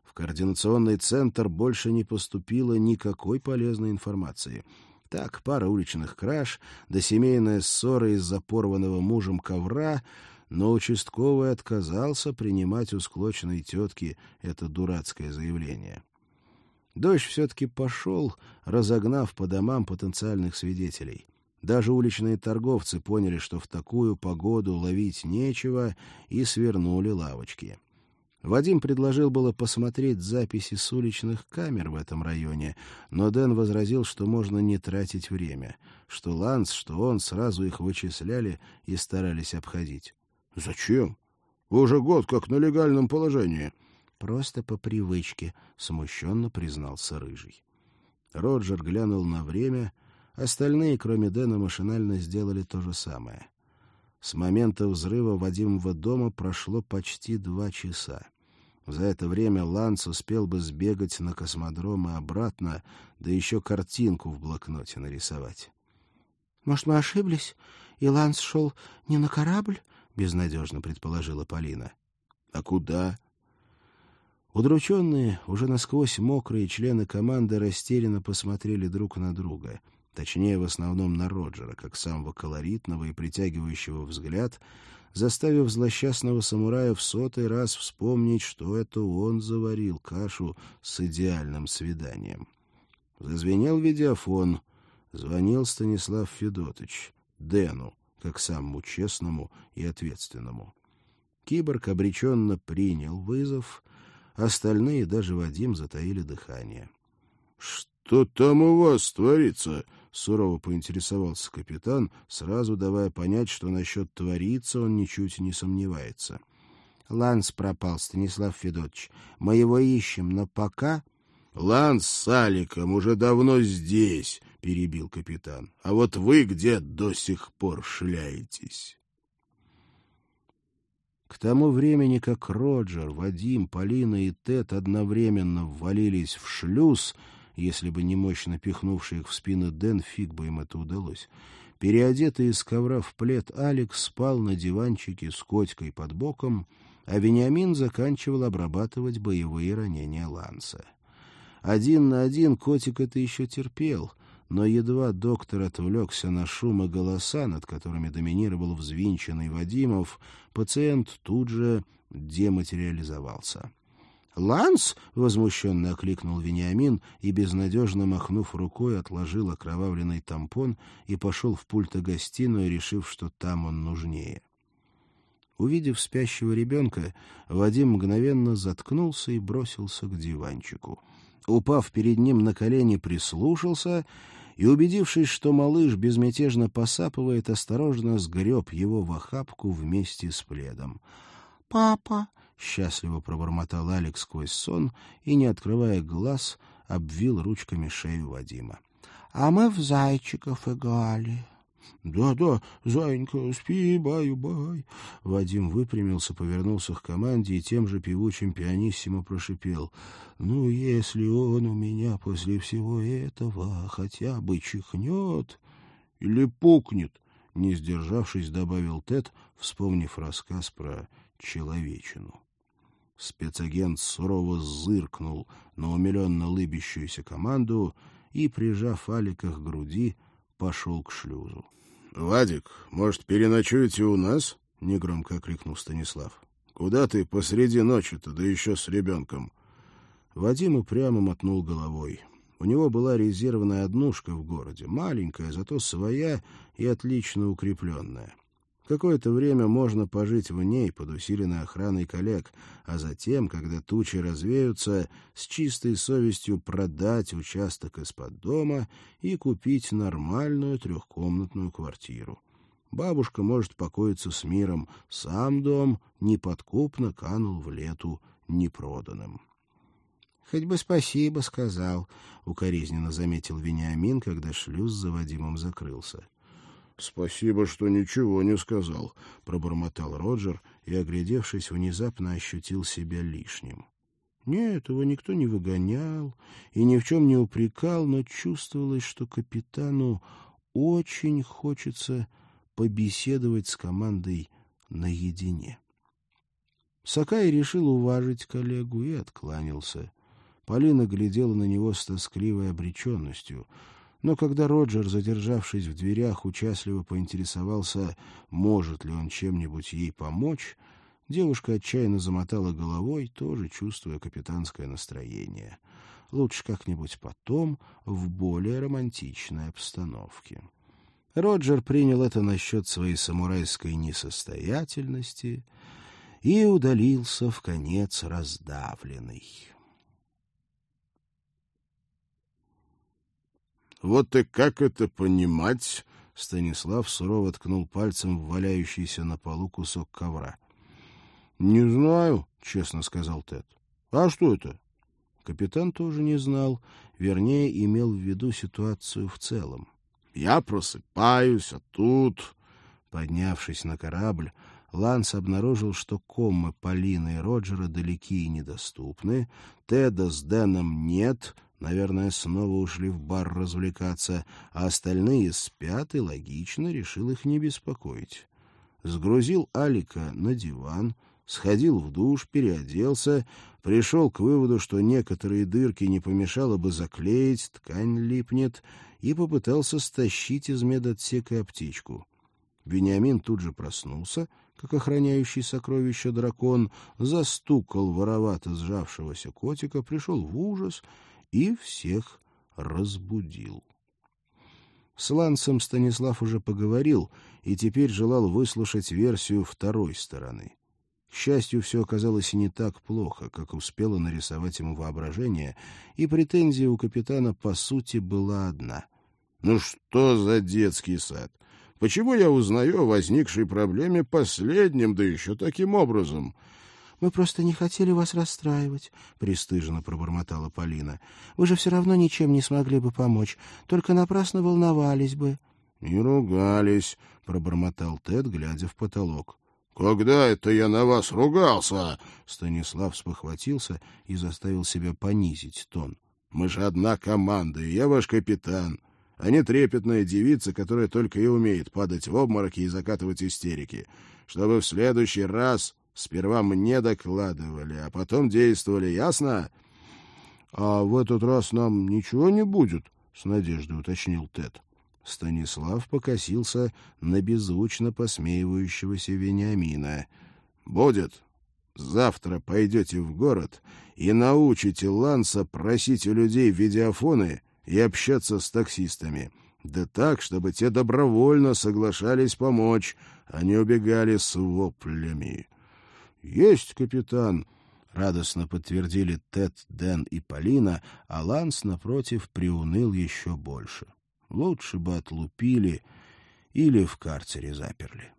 В координационный центр больше не поступило никакой полезной информации — так, пара уличных краж, да семейная ссора из-за порванного мужем ковра, но участковый отказался принимать у склоченной тетки это дурацкое заявление. Дождь все-таки пошел, разогнав по домам потенциальных свидетелей. Даже уличные торговцы поняли, что в такую погоду ловить нечего, и свернули лавочки. Вадим предложил было посмотреть записи с уличных камер в этом районе, но Дэн возразил, что можно не тратить время, что Ланс, что он сразу их вычисляли и старались обходить. — Зачем? Вы уже год как на легальном положении. — Просто по привычке, — смущенно признался Рыжий. Роджер глянул на время, остальные, кроме Дэна, машинально сделали то же самое. С момента взрыва Вадимова дома прошло почти два часа. За это время Ланс успел бы сбегать на космодром и обратно, да еще картинку в блокноте нарисовать. — Может, мы ошиблись, и Ланс шел не на корабль? — безнадежно предположила Полина. — А куда? Удрученные, уже насквозь мокрые члены команды растерянно посмотрели друг на друга, точнее, в основном на Роджера, как самого колоритного и притягивающего взгляд — заставив злосчастного самурая в сотый раз вспомнить, что это он заварил кашу с идеальным свиданием. Зазвенел видеофон. Звонил Станислав Федотович, Дэну, как самому честному и ответственному. Киборг обреченно принял вызов, остальные, даже Вадим, затаили дыхание. — Что там у вас творится? Сурово поинтересовался капитан, сразу давая понять, что насчет твориться он ничуть не сомневается. — Ланс пропал, Станислав Федотович. Мы его ищем, но пока... — Ланс с Аликом уже давно здесь, — перебил капитан. — А вот вы где до сих пор шляетесь? К тому времени, как Роджер, Вадим, Полина и Тед одновременно ввалились в шлюз, если бы не мощно пихнувший их в спину Дэн, фиг бы им это удалось. Переодетый из ковра в плед, Алекс спал на диванчике с котикой под боком, а Вениамин заканчивал обрабатывать боевые ранения Ланса. Один на один котик это еще терпел, но едва доктор отвлекся на шум и голоса, над которыми доминировал взвинченный Вадимов, пациент тут же дематериализовался. «Ланс?» — возмущенно окликнул Вениамин и, безнадежно махнув рукой, отложил окровавленный тампон и пошел в пульто-гостиную, решив, что там он нужнее. Увидев спящего ребенка, Вадим мгновенно заткнулся и бросился к диванчику. Упав перед ним на колени, прислушался и, убедившись, что малыш безмятежно посапывает, осторожно сгреб его в охапку вместе с пледом. «Папа!» — счастливо пробормотал Алекс сквозь сон и, не открывая глаз, обвил ручками шею Вадима. — А мы в зайчиков играли. «Да, да, зайенька, спи, баю-бай!» Вадим выпрямился, повернулся к команде и тем же певучим пианиссимо прошипел. «Ну, если он у меня после всего этого хотя бы чихнет или пукнет!» Не сдержавшись, добавил Тед, вспомнив рассказ про человечину. Спецагент сурово зыркнул на умиленно лыбящуюся команду и, прижав Алика к груди, пошел к шлюзу. — Вадик, может, переночуете у нас? — негромко крикнул Станислав. — Куда ты посреди ночи-то, да еще с ребенком? Вадим упрямо мотнул головой. У него была резервная однушка в городе, маленькая, зато своя и отлично укрепленная. Какое-то время можно пожить в ней под усиленной охраной коллег, а затем, когда тучи развеются, с чистой совестью продать участок из-под дома и купить нормальную трехкомнатную квартиру. Бабушка может покоиться с миром, сам дом неподкупно канул в лету непроданным. — Хоть бы спасибо сказал, — укоризненно заметил Вениамин, когда шлюз за Вадимом закрылся. Спасибо, что ничего не сказал, пробормотал Роджер и, оглядевшись, внезапно ощутил себя лишним. Нет, его никто не выгонял и ни в чем не упрекал, но чувствовалось, что капитану очень хочется побеседовать с командой наедине. Сакай решил уважить коллегу и откланялся. Полина глядела на него с тоскливой обреченностью — но когда Роджер, задержавшись в дверях, участливо поинтересовался, может ли он чем-нибудь ей помочь, девушка отчаянно замотала головой, тоже чувствуя капитанское настроение. Лучше как-нибудь потом, в более романтичной обстановке. Роджер принял это насчет своей самурайской несостоятельности и удалился в конец раздавленный. Вот и как это понимать? Станислав сурово ткнул пальцем в валяющийся на полу кусок ковра. Не знаю, честно сказал Тед. А что это? Капитан тоже не знал, вернее, имел в виду ситуацию в целом. Я просыпаюсь, а тут, поднявшись на корабль, Ланс обнаружил, что коммы Полины и Роджера далеки и недоступны, Теда с Дэном нет, Наверное, снова ушли в бар развлекаться, а остальные спят и логично решил их не беспокоить. Сгрузил Алика на диван, сходил в душ, переоделся, пришел к выводу, что некоторые дырки не помешало бы заклеить, ткань липнет, и попытался стащить из медотсека аптечку. Вениамин тут же проснулся, как охраняющий сокровища дракон, застукал воровато сжавшегося котика, пришел в ужас — и всех разбудил. С Лансом Станислав уже поговорил и теперь желал выслушать версию второй стороны. К счастью, все оказалось не так плохо, как успело нарисовать ему воображение, и претензия у капитана, по сути, была одна. «Ну что за детский сад? Почему я узнаю о возникшей проблеме последним, да еще таким образом?» Мы просто не хотели вас расстраивать, — пристыженно пробормотала Полина. — Вы же все равно ничем не смогли бы помочь, только напрасно волновались бы. — Не ругались, — пробормотал Тед, глядя в потолок. — Когда это я на вас ругался? Станислав спохватился и заставил себя понизить тон. — Мы же одна команда, и я ваш капитан. А не трепетная девица, которая только и умеет падать в обмороки и закатывать истерики. Чтобы в следующий раз Сперва мне докладывали, а потом действовали, ясно? — А в этот раз нам ничего не будет? — с надеждой уточнил Тед. Станислав покосился на беззвучно посмеивающегося Вениамина. — Будет. Завтра пойдете в город и научите Ланса просить у людей видеофоны и общаться с таксистами. Да так, чтобы те добровольно соглашались помочь, а не убегали с воплями. «Есть, капитан!» — радостно подтвердили Тед, Дэн и Полина, а Ланс, напротив, приуныл еще больше. Лучше бы отлупили или в карцере заперли.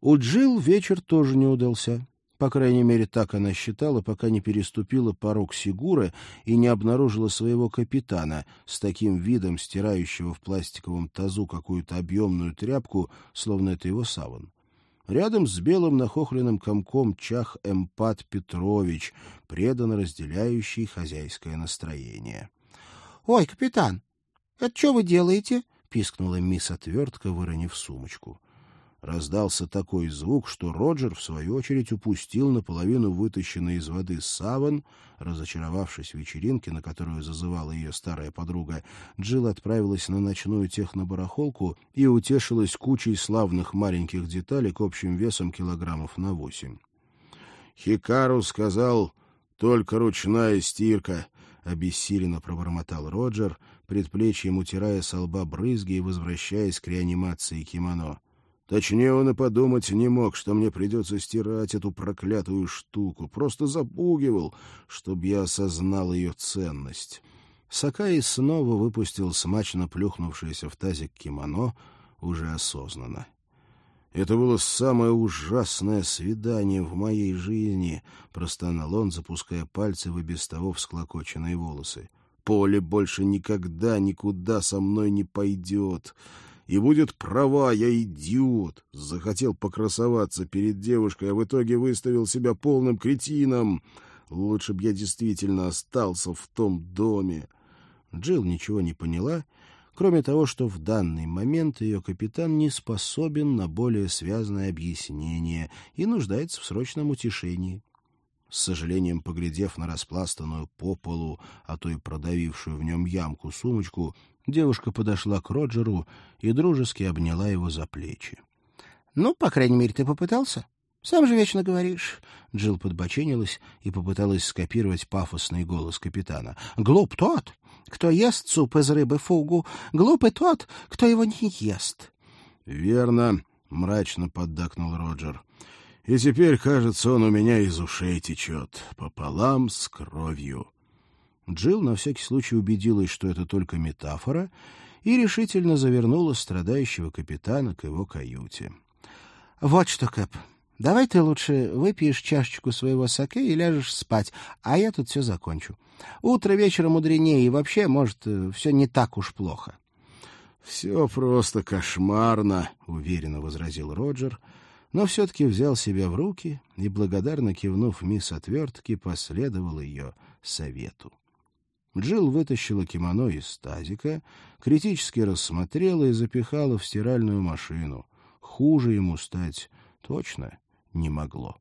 У Джил вечер тоже не удался. По крайней мере, так она считала, пока не переступила порог Сигура и не обнаружила своего капитана с таким видом, стирающего в пластиковом тазу какую-то объемную тряпку, словно это его саван. Рядом с белым нахохленным комком чах Эмпат Петрович, преданно разделяющий хозяйское настроение. — Ой, капитан, это что вы делаете? — пискнула мисс Отвертка, выронив сумочку. Раздался такой звук, что Роджер, в свою очередь, упустил наполовину вытащенный из воды саван. Разочаровавшись в вечеринке, на которую зазывала ее старая подруга, Джилл отправилась на ночную технобарахолку и утешилась кучей славных маленьких деталек общим весом килограммов на восемь. «Хикару сказал, только ручная стирка», — обессиленно пробормотал Роджер, предплечьем утирая со лба брызги и возвращаясь к реанимации кимоно. Точнее, он и подумать не мог, что мне придется стирать эту проклятую штуку. Просто запугивал, чтобы я осознал ее ценность. Сакаи снова выпустил смачно плюхнувшееся в тазик кимоно, уже осознанно. «Это было самое ужасное свидание в моей жизни», — простонал он, запуская пальцы в и без того всклокоченные волосы. Поле больше никогда никуда со мной не пойдет. И будет права, я идиот. Захотел покрасоваться перед девушкой, а в итоге выставил себя полным кретином. Лучше б я действительно остался в том доме. Джилл ничего не поняла, кроме того, что в данный момент ее капитан не способен на более связанное объяснение и нуждается в срочном утешении. С сожалением поглядев на распластанную по полу, а то и продавившую в нем ямку сумочку, девушка подошла к Роджеру и дружески обняла его за плечи. — Ну, по крайней мере, ты попытался? Сам же вечно говоришь. Джилл подбоченилась и попыталась скопировать пафосный голос капитана. — Глуп тот, кто ест суп из рыбы фугу, глуп и тот, кто его не ест. — Верно, — мрачно поддакнул Роджер. И теперь, кажется, он у меня из ушей течет, пополам с кровью. Джилл на всякий случай убедилась, что это только метафора, и решительно завернула страдающего капитана к его каюте. — Вот что, Кэп, давай ты лучше выпьешь чашечку своего саке и ляжешь спать, а я тут все закончу. Утро вечера мудренее, и вообще, может, все не так уж плохо. — Все просто кошмарно, — уверенно возразил Роджер, — но все-таки взял себя в руки и, благодарно кивнув мисс Отвертки, последовал ее совету. Джилл вытащила кимоно из тазика, критически рассмотрела и запихала в стиральную машину. Хуже ему стать точно не могло.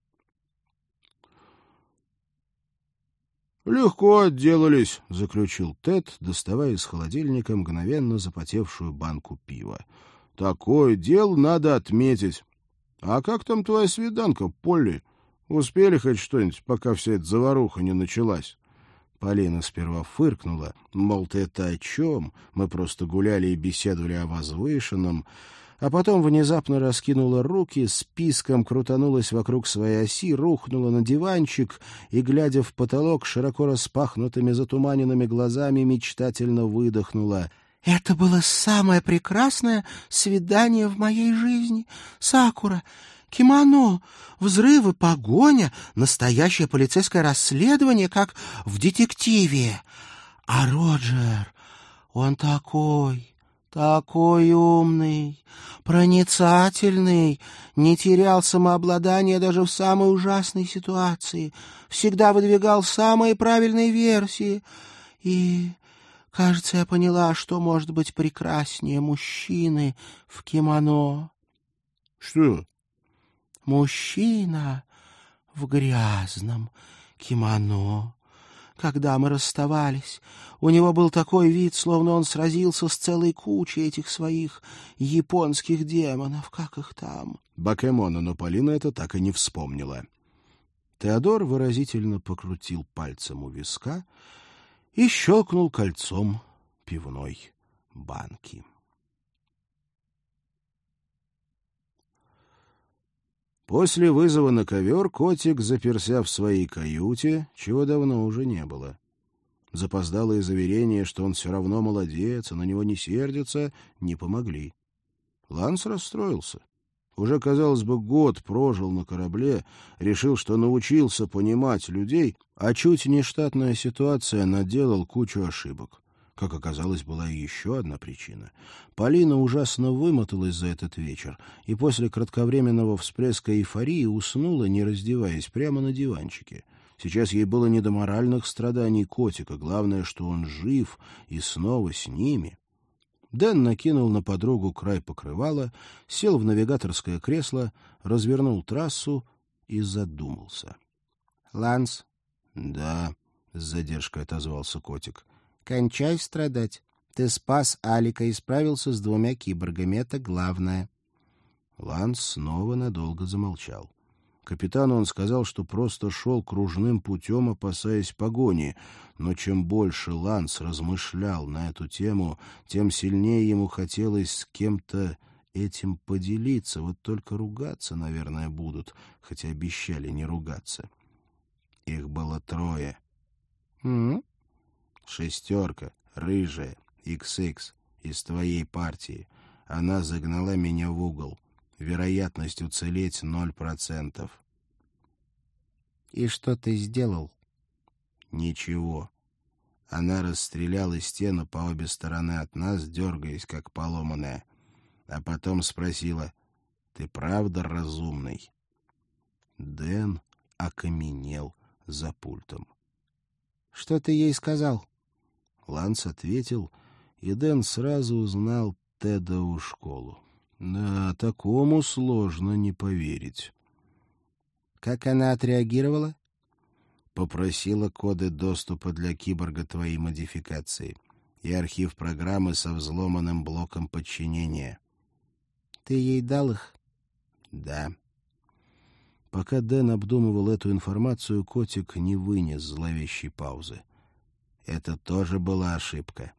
«Легко отделались», — заключил Тед, доставая из холодильника мгновенно запотевшую банку пива. «Такое дело надо отметить. «А как там твоя свиданка, Полли? Успели хоть что-нибудь, пока вся эта заваруха не началась?» Полина сперва фыркнула, мол, ты это о чем? Мы просто гуляли и беседовали о возвышенном. А потом внезапно раскинула руки, списком крутанулась вокруг своей оси, рухнула на диванчик и, глядя в потолок широко распахнутыми затуманенными глазами, мечтательно выдохнула — это было самое прекрасное свидание в моей жизни. Сакура, кимоно, взрывы, погоня, настоящее полицейское расследование, как в детективе. А Роджер, он такой, такой умный, проницательный, не терял самообладания даже в самой ужасной ситуации, всегда выдвигал самые правильные версии. И Кажется, я поняла, что может быть прекраснее мужчины в кимоно. — Что? — Мужчина в грязном кимоно. Когда мы расставались, у него был такой вид, словно он сразился с целой кучей этих своих японских демонов, как их там. Бакемона, но Полина это так и не вспомнила. Теодор выразительно покрутил пальцем у виска, и щелкнул кольцом пивной банки. После вызова на ковер котик заперся в своей каюте, чего давно уже не было. Запоздалые заверения, что он все равно молодец, а на него не сердится, не помогли. Ланс расстроился. Уже, казалось бы, год прожил на корабле, решил, что научился понимать людей, а чуть нештатная ситуация наделал кучу ошибок. Как оказалось, была и еще одна причина. Полина ужасно вымоталась за этот вечер, и после кратковременного всплеска эйфории уснула, не раздеваясь, прямо на диванчике. Сейчас ей было не до моральных страданий котика, главное, что он жив и снова с ними. Дэн накинул на подругу край покрывала, сел в навигаторское кресло, развернул трассу и задумался. — Ланс? — Да, — с задержкой отозвался котик. — Кончай страдать. Ты спас Алика и справился с двумя киборгами. Это главное. Ланс снова надолго замолчал. Капитану он сказал, что просто шел кружным путем, опасаясь погони, но чем больше Ланс размышлял на эту тему, тем сильнее ему хотелось с кем-то этим поделиться. Вот только ругаться, наверное, будут, хотя обещали не ругаться. Их было трое. Шестерка, рыжая, XX, из твоей партии. Она загнала меня в угол. Вероятность уцелеть ноль процентов. И что ты сделал? Ничего. Она расстреляла стену по обе стороны от нас, дергаясь, как поломанная. А потом спросила, «Ты правда разумный?» Дэн окаменел за пультом. «Что ты ей сказал?» Ланс ответил, и Дэн сразу узнал Тедову школу. Да, такому сложно не поверить. Как она отреагировала? Попросила коды доступа для киборга твоей модификации и архив программы со взломанным блоком подчинения. Ты ей дал их? Да. Пока Дэн обдумывал эту информацию, котик не вынес зловещей паузы. Это тоже была ошибка.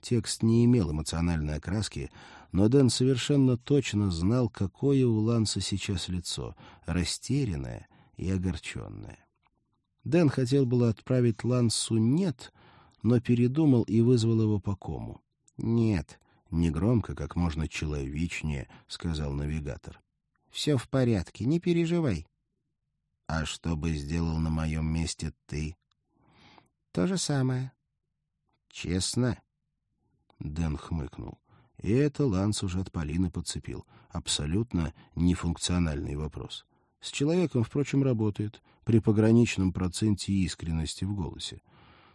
Текст не имел эмоциональной окраски, но Дэн совершенно точно знал, какое у Ланса сейчас лицо — растерянное и огорченное. Дэн хотел было отправить Лансу «нет», но передумал и вызвал его по кому. «Нет», — негромко, как можно человечнее, — сказал навигатор. «Все в порядке, не переживай». «А что бы сделал на моем месте ты?» «То же самое». «Честно?» Дэн хмыкнул. И это Ланс уже от Полины подцепил. Абсолютно нефункциональный вопрос. С человеком, впрочем, работает при пограничном проценте искренности в голосе.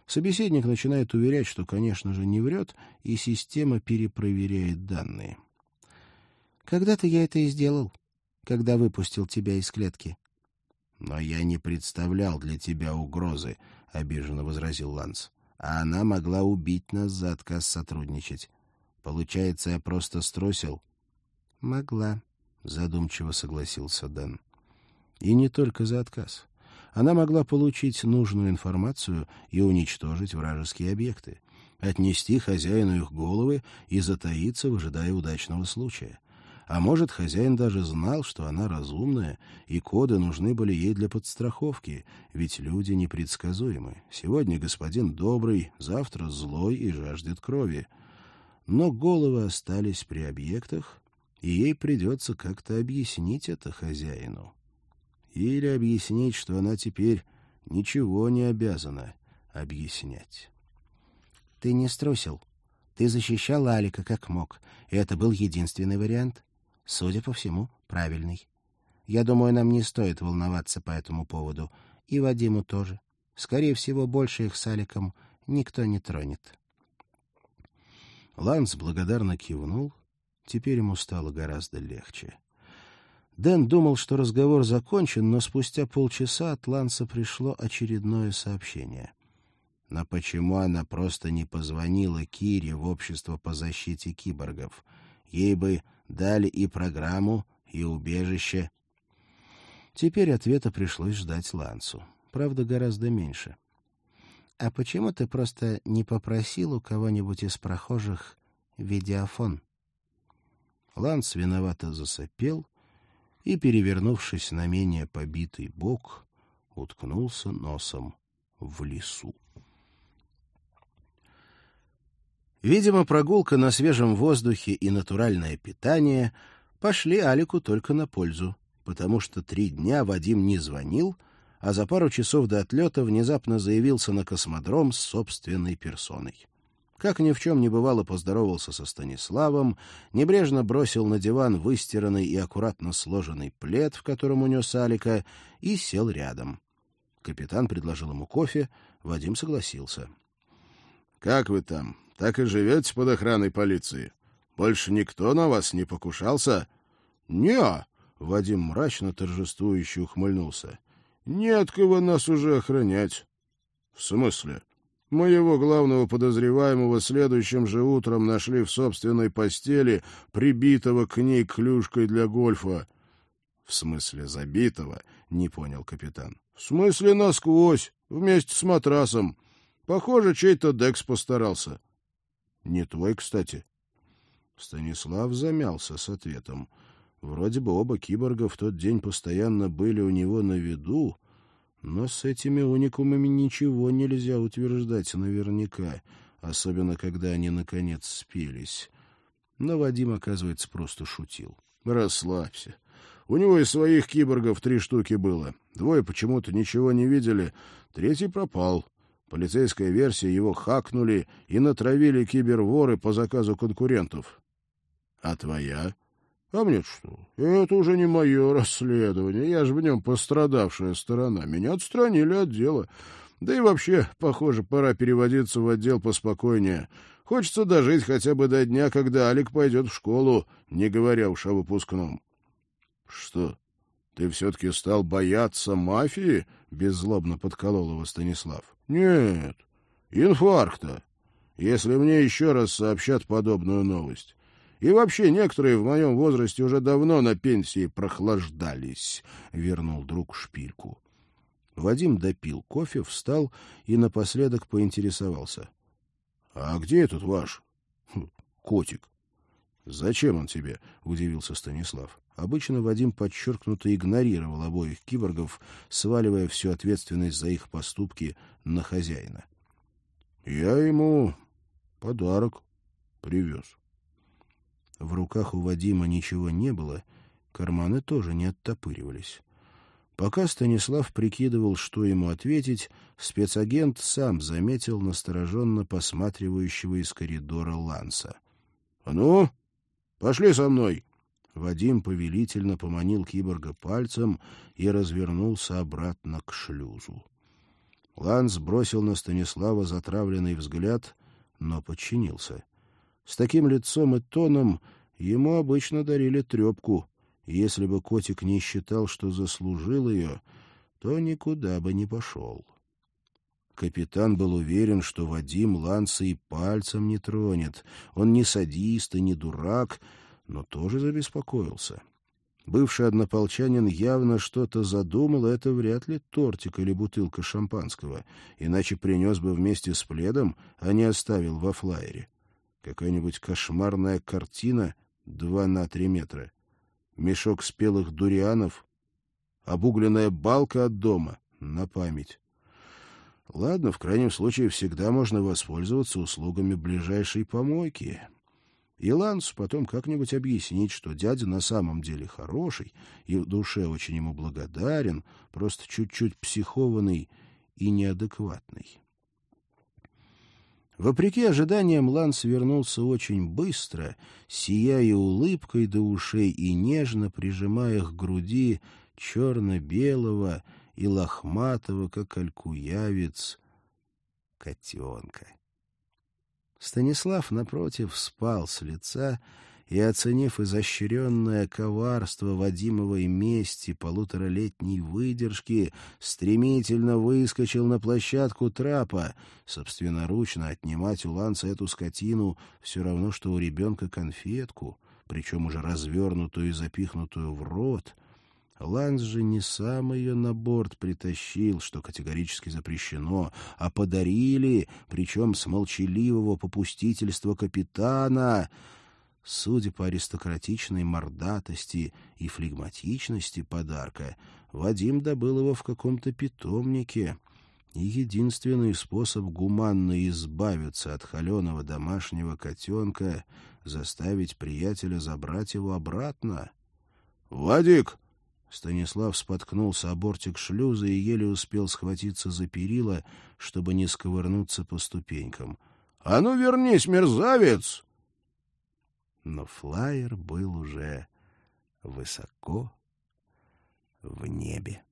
Собеседник начинает уверять, что, конечно же, не врет, и система перепроверяет данные. «Когда-то я это и сделал, когда выпустил тебя из клетки». «Но я не представлял для тебя угрозы», — обиженно возразил Ланс. «А она могла убить нас за отказ сотрудничать. Получается, я просто струсил? — Могла, — задумчиво согласился Дэн. И не только за отказ. Она могла получить нужную информацию и уничтожить вражеские объекты, отнести хозяину их головы и затаиться, выжидая удачного случая. А может, хозяин даже знал, что она разумная, и коды нужны были ей для подстраховки, ведь люди непредсказуемы. Сегодня господин добрый, завтра злой и жаждет крови но головы остались при объектах, и ей придется как-то объяснить это хозяину. Или объяснить, что она теперь ничего не обязана объяснять. «Ты не струсил. Ты защищал Алика как мог, и это был единственный вариант. Судя по всему, правильный. Я думаю, нам не стоит волноваться по этому поводу. И Вадиму тоже. Скорее всего, больше их с Аликом никто не тронет». Ланс благодарно кивнул. Теперь ему стало гораздо легче. Дэн думал, что разговор закончен, но спустя полчаса от Ланса пришло очередное сообщение. Но почему она просто не позвонила Кире в общество по защите киборгов? Ей бы дали и программу, и убежище. Теперь ответа пришлось ждать Лансу. Правда, гораздо меньше. «А почему ты просто не попросил у кого-нибудь из прохожих видеофон?» Ланс виновато засопел и, перевернувшись на менее побитый бок, уткнулся носом в лесу. Видимо, прогулка на свежем воздухе и натуральное питание пошли Алику только на пользу, потому что три дня Вадим не звонил, а за пару часов до отлета внезапно заявился на космодром с собственной персоной. Как ни в чем не бывало, поздоровался со Станиславом, небрежно бросил на диван выстиранный и аккуратно сложенный плед, в котором унес Алика, и сел рядом. Капитан предложил ему кофе, Вадим согласился. — Как вы там? Так и живете под охраной полиции? Больше никто на вас не покушался? — Не, — Вадим мрачно торжествующе ухмыльнулся. Нет кого нас уже охранять. В смысле? Моего главного подозреваемого следующим же утром нашли в собственной постели, прибитого к ней клюшкой для гольфа. В смысле забитого? Не понял капитан. В смысле насквозь, вместе с матрасом. Похоже, чей-то Декс постарался. Не твой, кстати. Станислав замялся с ответом. Вроде бы оба киборга в тот день постоянно были у него на виду, но с этими уникумами ничего нельзя утверждать наверняка, особенно когда они, наконец, спелись. Но Вадим, оказывается, просто шутил. «Расслабься. У него и своих киборгов три штуки было. Двое почему-то ничего не видели, третий пропал. Полицейская версия его хакнули и натравили киберворы по заказу конкурентов. А твоя? А мне что? Это уже не мое расследование. Я же в нем пострадавшая сторона. Меня отстранили от дела. Да и вообще, похоже, пора переводиться в отдел поспокойнее. Хочется дожить хотя бы до дня, когда Алик пойдет в школу, не говоря уж о выпускном. — Что, ты все-таки стал бояться мафии? — беззлобно подколол его Станислав. — Нет, инфаркта. Если мне еще раз сообщат подобную новость. И вообще некоторые в моем возрасте уже давно на пенсии прохлаждались, — вернул друг шпильку. Вадим допил кофе, встал и напоследок поинтересовался. А где этот ваш хм, котик? Зачем он тебе? удивился Станислав. Обычно Вадим подчеркнуто игнорировал обоих киборгов, сваливая всю ответственность за их поступки на хозяина. Я ему подарок привез. В руках у Вадима ничего не было, карманы тоже не оттопыривались. Пока Станислав прикидывал, что ему ответить, спецагент сам заметил настороженно посматривающего из коридора Ланса. — А ну, пошли со мной! Вадим повелительно поманил киборга пальцем и развернулся обратно к шлюзу. Ланс бросил на Станислава затравленный взгляд, но подчинился. С таким лицом и тоном ему обычно дарили трепку — если бы котик не считал, что заслужил ее, то никуда бы не пошел. Капитан был уверен, что Вадим Ланса и пальцем не тронет. Он не садист и не дурак, но тоже забеспокоился. Бывший однополчанин явно что-то задумал, это вряд ли тортик или бутылка шампанского, иначе принес бы вместе с пледом, а не оставил во флайере. Какая-нибудь кошмарная картина два на три метра мешок спелых дурианов, обугленная балка от дома на память. Ладно, в крайнем случае всегда можно воспользоваться услугами ближайшей помойки. И Лансу потом как-нибудь объяснить, что дядя на самом деле хороший и в душе очень ему благодарен, просто чуть-чуть психованный и неадекватный. Вопреки ожиданиям, Ланс вернулся очень быстро, сияя улыбкой до ушей и нежно прижимая к груди черно-белого и лохматого, как алькуявец, котенка. Станислав, напротив, спал с лица и, оценив изощренное коварство Вадимовой мести полуторалетней выдержки, стремительно выскочил на площадку трапа. Собственноручно отнимать у Ланца эту скотину все равно, что у ребенка конфетку, причем уже развернутую и запихнутую в рот — Ланс же не сам ее на борт притащил, что категорически запрещено, а подарили, причем с молчаливого попустительства капитана. Судя по аристократичной мордатости и флегматичности подарка, Вадим добыл его в каком-то питомнике. И единственный способ гуманно избавиться от холеного домашнего котенка — заставить приятеля забрать его обратно. — Вадик! Станислав споткнулся о бортик шлюза и еле успел схватиться за перила, чтобы не сковырнуться по ступенькам. — А ну вернись, мерзавец! но флайер был уже высоко в небе.